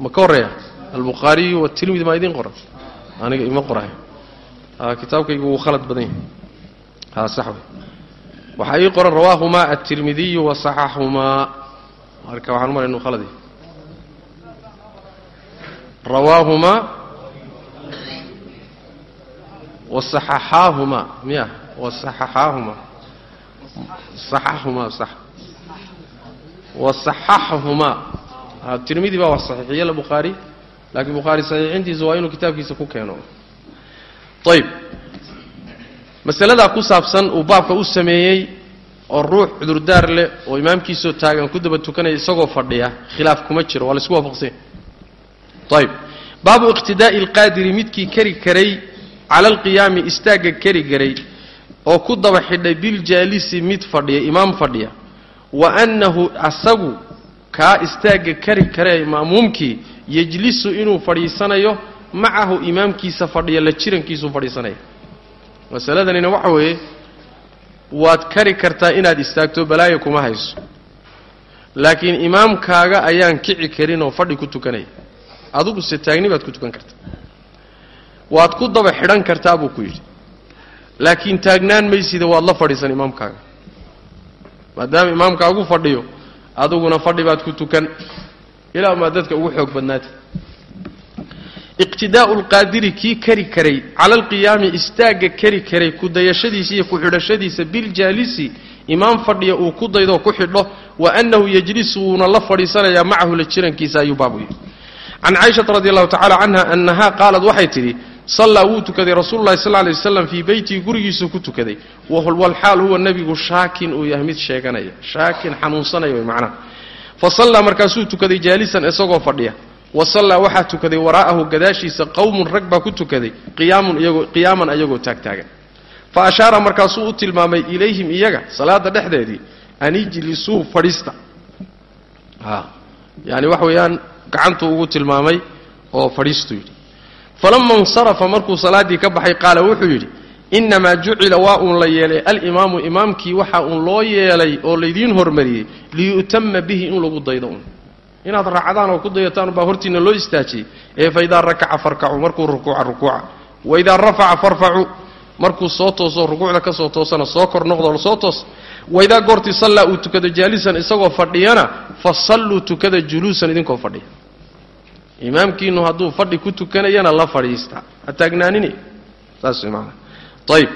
Ma ka horreeya albukhaariyu watirmidi maa idiin qoran? Aniga ima qorahay a kitaabkaygu wuu khalad badan yahay waxaa ii qoran rawaahumaa aلtirmidiyu wasaxaxumaa marka waxaan umala inu khalad yahay rawaahumaa wasaxaxaahumaa miya wasaxaxaahumaa saxaxumaa sax. Wasaxaxahumaa tirmidi baa wax saxiixiye la bukhaari laakiin bukhaari saxiixintiisa waa inuu kitaabkiisa ku keeno. Ayb masaladaa ku saabsan uu baabka u sameeyey oo ruux cudurdaar leh oo imaamkiisoo taagan ku daba tukanaya isagoo fadhiya khilaaf kuma jiro waa la isku waafaqsanya ayb baabu iqtidaa'i alqaadiri midkii kari karay cala alqiyaami istaagga kari karay oo ku daba xidhay biljaalisi mid fadhiya imaam fadhiya. Wa annahu asagu kaa istaagga kari karee ma'muumkii yejlisu inuu fadhiisanayo macahu imaamkiisa fadhiya la jirankiisuu fadhiisanaya masaladanina waxa weeye waad kari kartaa inaad istaagto balaaya kuma hayso. Laakiin imaamkaaga ayaan kici karin oo fadhi ku tukanaya adigu se taagni baad ku tukan kartaa. Waad ku daba xidhan kartaa buu ku yidhi. Laakiin taagnaan maysida waad la fadhiisan imaamkaaga. Maadaama imaamkaagu fadhiyo adiguna fadhi baad ku tukan. Ilaa maa dadka ugu xoog badnaata iqtidaa'u lqaadiri kii kari karay cala alqiyaami istaagga kari karay ku dayashadiisa iyo ku xidhashadiisa biljaalisi imaam fadhiya uu ku daydoo ku xidho wa annahu yejlisu wuuna la fadhiisanayaa macahu la jirankiisa ayuu baabu yihi can caaishata radi allahu tacala canha annahaa qaalad waxay tidhi sallaa wuu tukaday rasuulu llahi sal lay waslam fii beytihi gurigiisuu ku tukaday. Walxaal huwa nebigu shaakin uu yahay mid sheeganaya shaakin xanuunsanaya way macnaha fa sallaa markaasuu tukaday jaalisan isagoo fadhiya wa sallaa waxaa tukaday waraa'ahu gadaashiisa qowmun rag baa ku tukaday qiyaaman iyagoo taagtaagan. Fa ashaara markaasuu u tilmaamay ilayhim iyaga salaada dhexdeedii an ijlisuu fadhiista. Yani waxa weeyaan gacantuu ugu tilmaamay oo fadhiistuu yidhi. Falama insarafa markuu salaaddii ka baxay qaala wuxuu yidhi innamaa jucila waa uun la yeelay. Alimaamu imaamkii waxa uun loo yeelay oo laydiin hormariyey liyu'tama bihi in lagu daydo un inaad raacdaan oo ku dayataan baa hortiina loo istaajiyey. Ee fa idaa rakaca farkacuu markuu rukuuca rukuuca. Wa idaa rafaca farfacuu markuu soo tooso rukuucda ka soo toosana soo kor noqdo soo toos. Waidaa goortii sallaa uu tukado jaalisan isagoo fadhiyana fa salluu tukada juluusan idinkoo fadhiya. Imaamkiinu hadduu fadhi ku tukanayana la fadhiista. Ha taagnaanini? Saas way maanaa ayib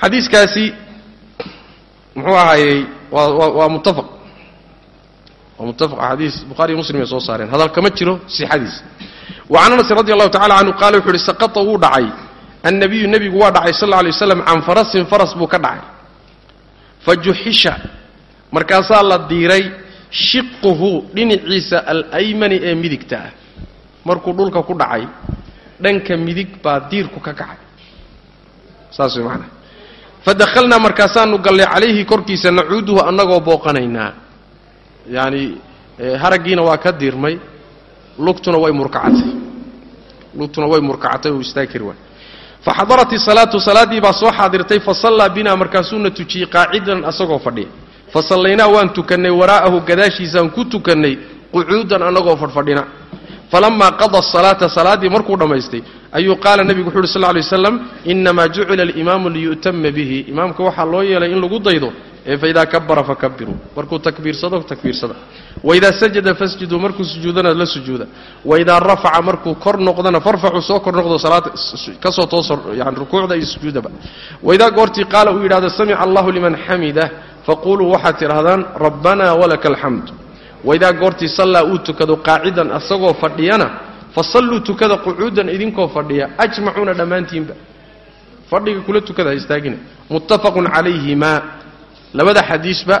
xadiiskaasi muxuu ahaayey waa muttafaq bukhari iyo muslim ay soo saareen. Hadal kama jiro sixadiisa wa can anas radi allahu tacala canhu qaala wuxu uhi saqata wuu dhacay. Annabiyu nebigu waa dhacay sal alla alay waslam can farasin faras buu ka dhacay. Fa juxisha markaasaa la diiray shiquhu dhinaciisa alaymani ee midigta ah. Markuu dhulka ku dhacay dhanka midig baa diirku ka kacay. Saas way macanaha fadakhalnaa markaasaanu gallay calayhi korkiisa nacuuduhu annagoo booqanaynaa yacani haraggiina waa ka diirmay lugtuna way murkacatay lugtuna way murkacatay oo istaagi kari waay faxadarat isalaatu salaaddii baa soo xaadirtay fasallaa binaa markaasuuna tujiyey qaacidan asagoo fadhiya. Fasallaynaa waan tukannay waraa'ahu gadaashiisaan ku tukannay qucuudan annagoo fadhfadhina falamaa qada asalaata salaaddii markuu dhammaystay ayuu qaala nebigu wuxu uhi sal ly waslam innamaa jucila alimaamu liyu'tama bihi. Imaamka waxaa loo yeelay in lagu daydo ee faidaa kabara fakabiruu markuu takbiirsado takbiirsada. Waidaa sajada fasjuduu markuu sujuudana la sujuuda. Waidaa rafaca markuu kor noqdana farfacuu soo kor noqdo salaada ka soo tooso yani rukuucda iyo sujuudaba. Waidaa goortii qaala uu yidhahdo samica allahu liman xamidah faquluu waxaad tidhahdaan rabbanaa walaka alxamd waidaa goortii sallaa uu tukado qaacidan asagoo fadhiyana fasalluu tukada qucuudan idinkoo fadhiya ajmacuuna dhammaantiinba. Fadhiga kula tukada ha istaagina. Muttafaqun calayhima labada xadiisba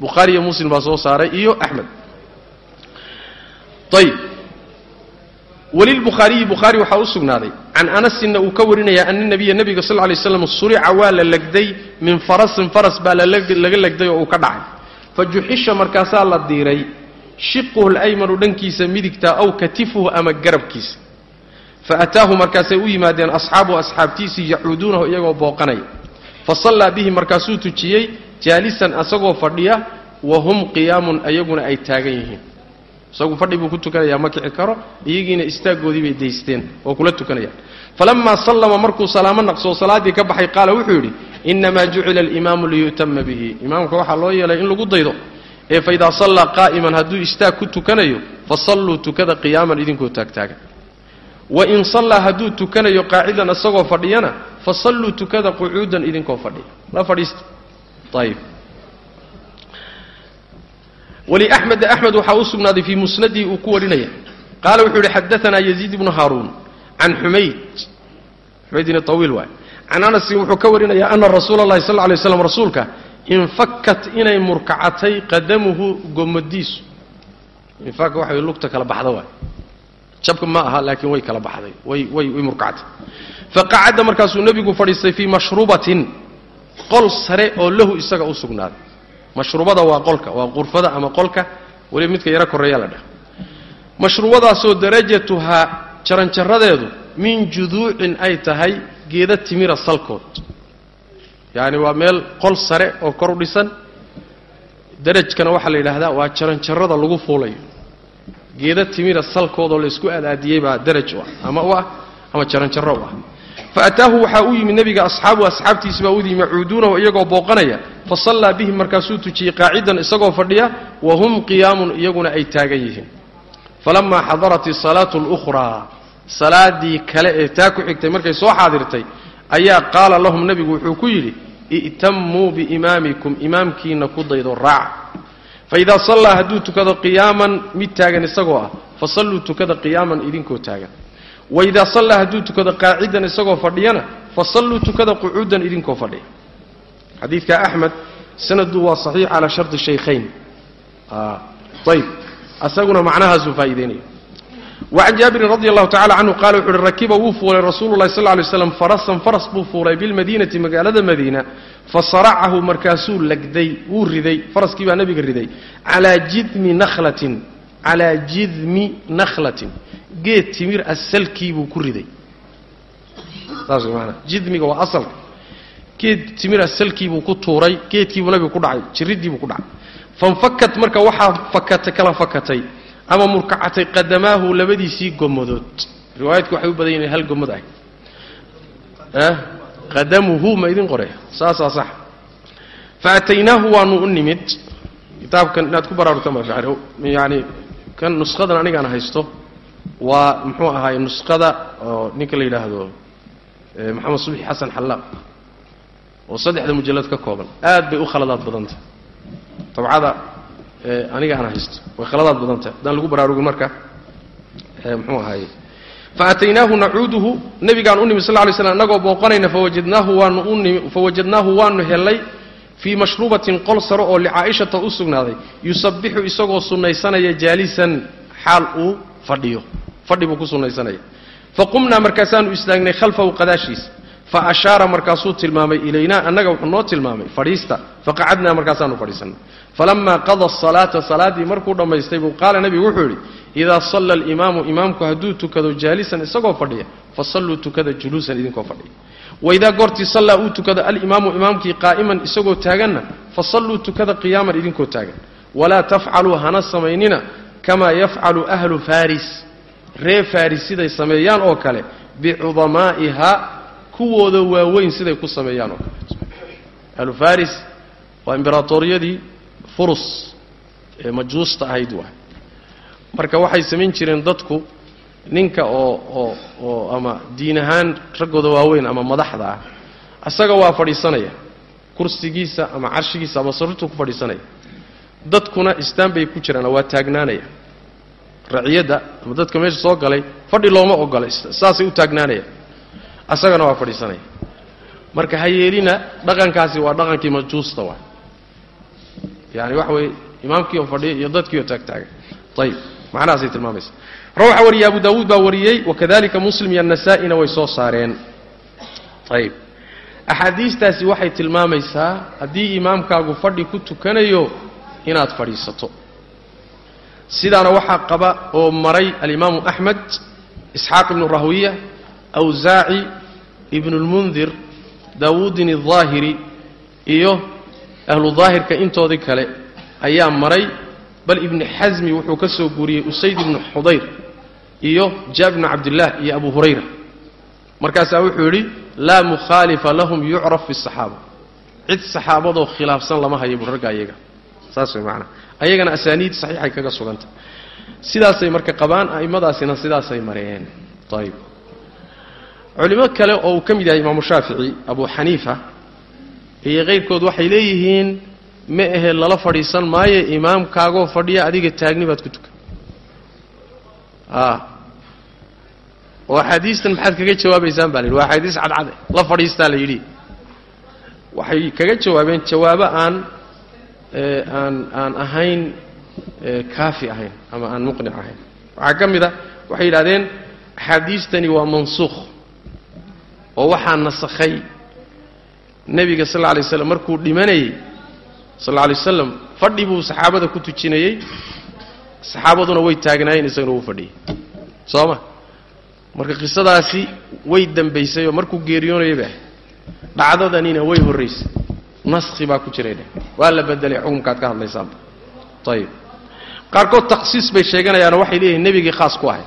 bukhaari iyo muslim baa soo saaray iyo axmed ayib welilbukhaariyi bukhaari waxaa u sugnaaday. Can anasinna uu ka warinayaa ana nabiya nebiga sal ly slam surica waa la legday min farasin faras baa laga legday oo uu ka dhacay. Fa juxisha markaasaa la diiray shiquhu laymanu dhankiisa midigta aw katifuhu ama garabkiisa. Fa ataahu markaasay u yimaadeen asxaabuhu asxaabtiisii yacuuduunahu iyagoo booqanaya. Fa sallaa bihi markaasuu tujiyey jaalisan asagoo fadhiya wa hum qiyaamun ayaguna ay taagan yihiin. Isagu fadhi buu ku tukanayaa ma kici karo. Iyagiina istaaggoodii bay daysteen oo kula tukanayaan. Falamaa sallama markuu salaamo naqsoo salaaddii ka baxay qaala wuxuu yidhi innamaa jucila alimaamu liyu'tama bihi. Imaamka waxaa loo yeelay in lagu daydo ee fa idaa sallaa qaa'iman hadduu istaag ku tukanayo fa salluu tukada qiyaaman idinkoo taagtaagan wa in sallaa hadduu tukanayo qaacidan isagoo fadhiyana fa salluu tukada qucuudan idinkoo fadhiya. La fadhiista ayib wliaxmed axmed waxaa u sugnaaday fii musnadihi uu ku warinaya qaala wuxuu yihi xadaanaa yaziid ibnu haaruun can xumayd xumaydin awiil waay can anasin wuxuu ka warinayaa ana rasuula اllahi sal lay slam rasuulka infakat inay murkacatay qadamuhu gomadiisu infak waxa lugta kala baxda waay jabka ma aha laakiin way kala baxday way way way murkacatay faqacada markaasuu nebigu fadhiistay fii mashrubatin qol sare oo lahu isaga u sugnaaday mashruubada waa qolka waa qurfada ama qolka weliba midka yaro korreeya la dheh mashruubadaasoo darajatuhaa jaranjaradeedu min juduucin ay tahay geeda timira salkood. Yacani waa meel qol sare oo kor u dhisan. Darajkana waxaa la yidhaahdaa waa jaranjarada lagu fuulayo. Geeda timira salkoodoo laysku adaadiyey baa daraj u ah ama u ah ama jaranjaro u ah faataahu waxaa u yimid nebiga asxaabu asxaabtiisi baa u yimi yacuuduunahu iyagoo booqanaya fa sallaa bihim markaasuu tujiyey qaacidan isagoo fadhiya wa hum qiyaamun iyaguna ay taagan yihiin. Falamaa xadarat isalaatu alukhraa salaaddii kale ee taa ku xigtay markay soo xaadirtay ayaa qaala lahum nebigu wuxuu ku yidhi i'tammuu biimaamikum imaamkiina ku daydo raaca faidaa sallaa hadduu tukado qiyaaman mid taagan isagoo ah fa salluu tukada qiyaaman idinkoo taagan waidaa sallaa hadduu tukado qaacidan isagoo fadhiyana fa salluu tukada qucuudan idinkoo fadhiya xadiidka axmed sanadu waa saxiix calaa sharti shaykhayn ayb asaguna macnahaasuu faa'iideynaya wacan jaabirin radi allahu tacala canhu qaala wuxu uhi rakiba wuu fuulay rasuulu llahi sal ly slam farasan faras buu fuulay bilmadiinati magaalada madiina fasaracahu markaasuu lagday wuu riday faraskii baa nebiga riday calaa jidmi nakhlatin calaa jidmi nakhlatin geed timir asalkii buu ku riday. Saas maanaa jidmiga waa asalka. Geed timir asalkii buu ku tuuray geedkiibuu nabigu ku dhacay jirriddii buu ku dhacay. Fanfakat marka waxaa fakatay kala fakatay ama murkacatay qadamaahu labadiisii gomadood riwaayadku waxay u badan yihiin hal gomad ah qadamuhu ma idin qore saasaa sax. Faataynaahu waanu u nimid. Kitaabkan inaad ku baraarugtaan baa fiican yani kan nushadan anigaan haysto waa muxuu ahaay nuskhada oo ninka la yidhaahdo maxamed subxi xasan xallaaq oo saddexda mujallad ka kooban. Aad bay u khaladaad badantah dabcada aniga aan haysto. Way khaladaad badantah haddaan lagu baraarugin marka muxuu ahaaye faataynaahu nacuuduhu nebigaan u nimi sal lay slam annagoo booqanayna fawajadnaahu waanu unimi fawajadnaahu waanu helay fii mashruubatin qol sare oo licaa'ishata u sugnaaday yusabbixu isagoo sunnaysanaya jaalisan xaal uu fadhiyo fadhi buu ku sunnaysanaya faqumnaa markaasaanu istaagnay khalfahu qadaashiisa fa ashaara markaasuu tilmaamay ilaynaa annaga wuxuu noo tilmaamay fadhiista. Faqacadnaa markaasaanu fadhiisannay falamaa qada asalaata salaaddii markuu dhammaystay buu qaala nebigu wuxuu yidhi idaa salla alimaamu imaamku hadduu tukado jaalisan isagoo fadhiya fasalluu tukada juluusan idinkoo fadhiya. Waidaa goortii sallaa uu tukado alimaamu imaamkii qaa'iman isagoo taaganna fasalluu tukada qiyaaman idinkoo taagan. Walaa tafcaluu hana samaynina kamaa yafcalu ahlu faris ree faris siday sameeyaan oo kale bicudamaa'iha kuwooda waaweyn siday ku sameeyaan oo kale. Ahlu faris waa imberaatoriyadii furus ee majuusta ahayd waay. Marka waxay samayn jireen dadku ninka oo oo oo ama diin ahaan raggooda waaweyn ama madaxda ah asaga waa fadhiisanaya. Kursigiisa ama carshigiisa ama sarirtuu ku fadhiisanaya dadkuna istaan bay ku jiraan waa taagnaanaya. Raciyadda ama dadka meesha soo galay fadhi looma ogola saasay u taagnaanaya. Asagana waa fadhiisanaya. Marka ha yeelina dhaqankaasi waa dhaqankii majuusta waay yani waxa weeye imaamkii oo fadhiya iyo dadkii oo taagtaagan ayib macnahaasay tilmaamaysa. Rawaxa wariyey abu daawuud baa wariyey wakadalika muslim iyo anasa'ina way soo saareen. Ayib axaadiistaasi waxay tilmaamaysaa haddii imaamkaagu fadhi ku tukanayo inaad fadhiisato. Sidaana waxaa qaba oo maray alimaamu axmed isxaaq ibnu rahwiya awsaaci ibnu lmundir daawuudin aldaahiri iyo ahlu daahirka intoodii kale ayaa maray. Bal ibni xasmi wuxuu ka soo guuriyey usayd ibnu xudayr iyo jaabir bnu cabdillaah iyo abu hurayra. Markaasaa wuxuu yidhi laa mukhaalifa lahum yucraf fi saxaaba. Cid saxaabadoo khilaafsan lama hayo buu ragga ayaga saas macnaa ayagana asaaniid saxiixay kaga sugantah sidaasay marka qabaan a'immadaasina sidaasay mareen. Ayib culimo kale oo uu ka mid yahay imaamu shaafici abu xaniifa iyo kayrkood waxay leeyihiin ma ahe lala fadhiisan maayo imaamkaagoo fadhiya adiga taagni baad ku tukan. Oo axaadiistan maxaad kaga jawaabaysaan baa la yidhi. Waa axaadiis cadcade la fadhiistaa la yidhi. Waxay kaga jawaabeen jawaabo aan aan aan ahayn kaafi ahayn ama aan muqnic ahayn. Waxaa ka mid a waxay yidhahdeen axaadiistani waa mansuukh oo waxaa nasakhay. Nebiga sal lla alay slam markuu dhimanayey sal alla alay wasalam fadhi buu saxaabada ku tujinayey. Saxaabaduna way taagnaayeen isagana wuu fadhiyey. Soo ma marka qisadaasi way dembaysay oo markuu geeriyoonayay bay ahayd dhacdadanina way horraysay naskhi baa ku jiray dheh. Waa la bedelay xukumkaad ka hadlaysaanba ayib qaarkood takhsiis bay sheeganayaanoo waxay leeyihiin nebigii khaas ku ahay.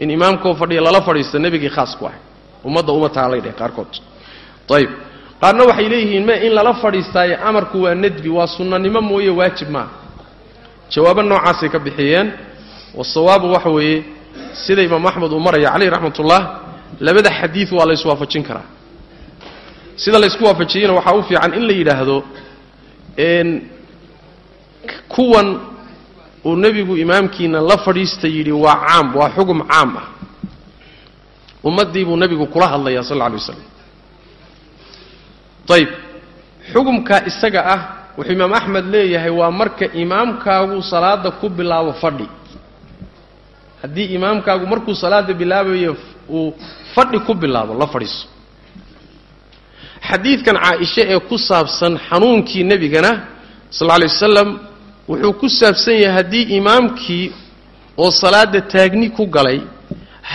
In imaamkoo fadhiya lala fadhiisto nebigii khaas ku ahay. Ummadda uma taalay dheh qaarkood. Ayib qaarna waxay leeyihiin me in lala fadhiistaayo amarku waa nadbi waa sunnanimo mooye waajib maaha jawaabo noocaasay ka bixiyeen. Wasawaabu waxa weeye sida imaam axmed uu maraya caleyh raxmatullah labada xadiid waa la yswaafajin karaa sida laysku waafajiyeyna waxaa u fiican in la yidhaahdo kuwan uu nebigu imaamkiina la fadhiista yidhi waa caam waa xugum caam ah. Ummaddii buu nebigu kula hadlayaa sal alla alay waslam ayib xugumkaa isaga ah wuxuu imaam axmed leeyahay waa marka imaamkaagu salaada ku bilaabo fadhi. Haddii imaamkaagu markuu salaada bilaabayo uu fadhi ku bilaabo la fadhiiso xadiidkan caaisha ee ku saabsan xanuunkii nebigana sal lay wasalam wuxuu ku saabsan yahay haddii imaamkii oo salaada taagni ku galay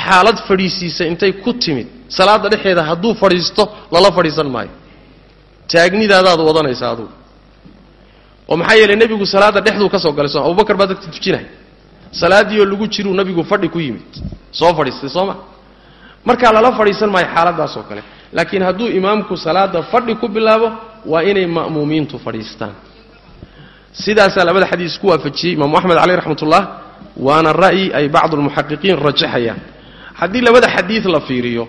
xaalad fadhiisiisa intay ku timid. Salaadda dhexeeda hadduu fadhiisto lala fadhiisan maayo. Taagnidaadaad wadanaysa adugu oo maxaa yeelay nebigu salaadda dhexduu ka soo galay soo abubakar baa dadka tujinaya salaadiioo lagu jiruu nabigu fadhi ku yimid. Soo fadhiistay soo ma? Markaa lala fadhiisan maayo xaaladaas oo kale laakiin hadduu imaamku salaada fadhi ku bilaabo waa inay ma'muumiintu fadhiistaan. Sidaasaa labada xadiis ku waafajiyey imaamu axmed caleyh raxmatullah waana ra'yi ay bacdu lmuxaqiqiin rajaxayaan haddii labada xadiid la fiiriyo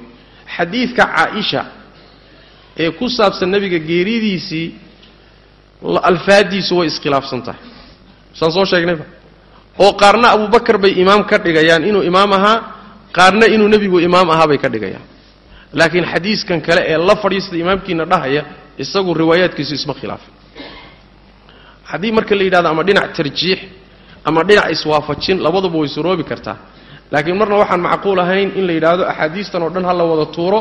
xadiidka caaisha ee ku saabsan nebiga geeridiisii alfaadiisu way iskhilaafsan tahay. Saan soo sheegnayba oo qaarna abubakar bay imaam ka dhigayaan inuu imaam ahaa qaarna inuu nebigu imaam ahaa bay ka dhigayaan laakiin xadiiskan kale ee la fadhiista imaamkiina dhahaya isagu riwaayaadkiisu isma khilaafin haddii marka la yidhahdo ama dhinac tarjiix ama dhinac iswaafajin labaduba way suroobi kartaa. Laakiin marna waxaan macquul ahayn in la yidhaahdo axaadiistan oo dhan ha la wada tuuro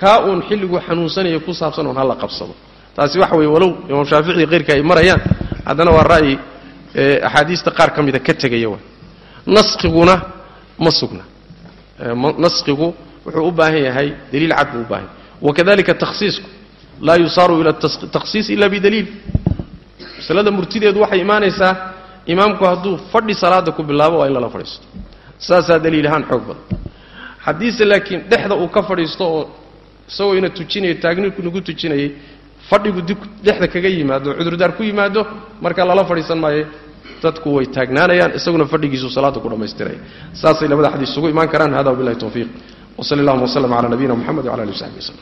kaa uun xilliguu xanuunsanaya ku saabsan oon ha la qabsado. Taasi waxa weeye walow imaam shaafici keyrka ay marayaan haddana waa ra'yi axaadiista qaar ka mida ka tegaya wa naskiguna ma sugna. Naskigu wuxuu u baahan yahay daliil cad buu u baahan yahay. Wakadalika takhsiisku laa yusaaru ila takhsiis ila bidaliil. Masalada murtideedu waxay imaanaysaa imaamku hadduu fadhi salaada ku bilaabo waa in lala fadhiisto. Saasaa daliil ahaan xoog badan. Haddiise laakiin dhexda uu ka fadhiisto oo isagoo ina tujinayo taagniku nagu tujinayay fadhigu dib dhexda kaga yimaado cudurdaar ku yimaado marka lala fadhiisan maayo dadku way taagnaanayaan isaguna fadhigiisu salaada ku dhammaystiraya saasay labada xadiis isugu imaan karaan. Hada wabillahi tawfiiq wsali allahuma wslm cala nabiyina moxamed wcala ali w saxbi wslm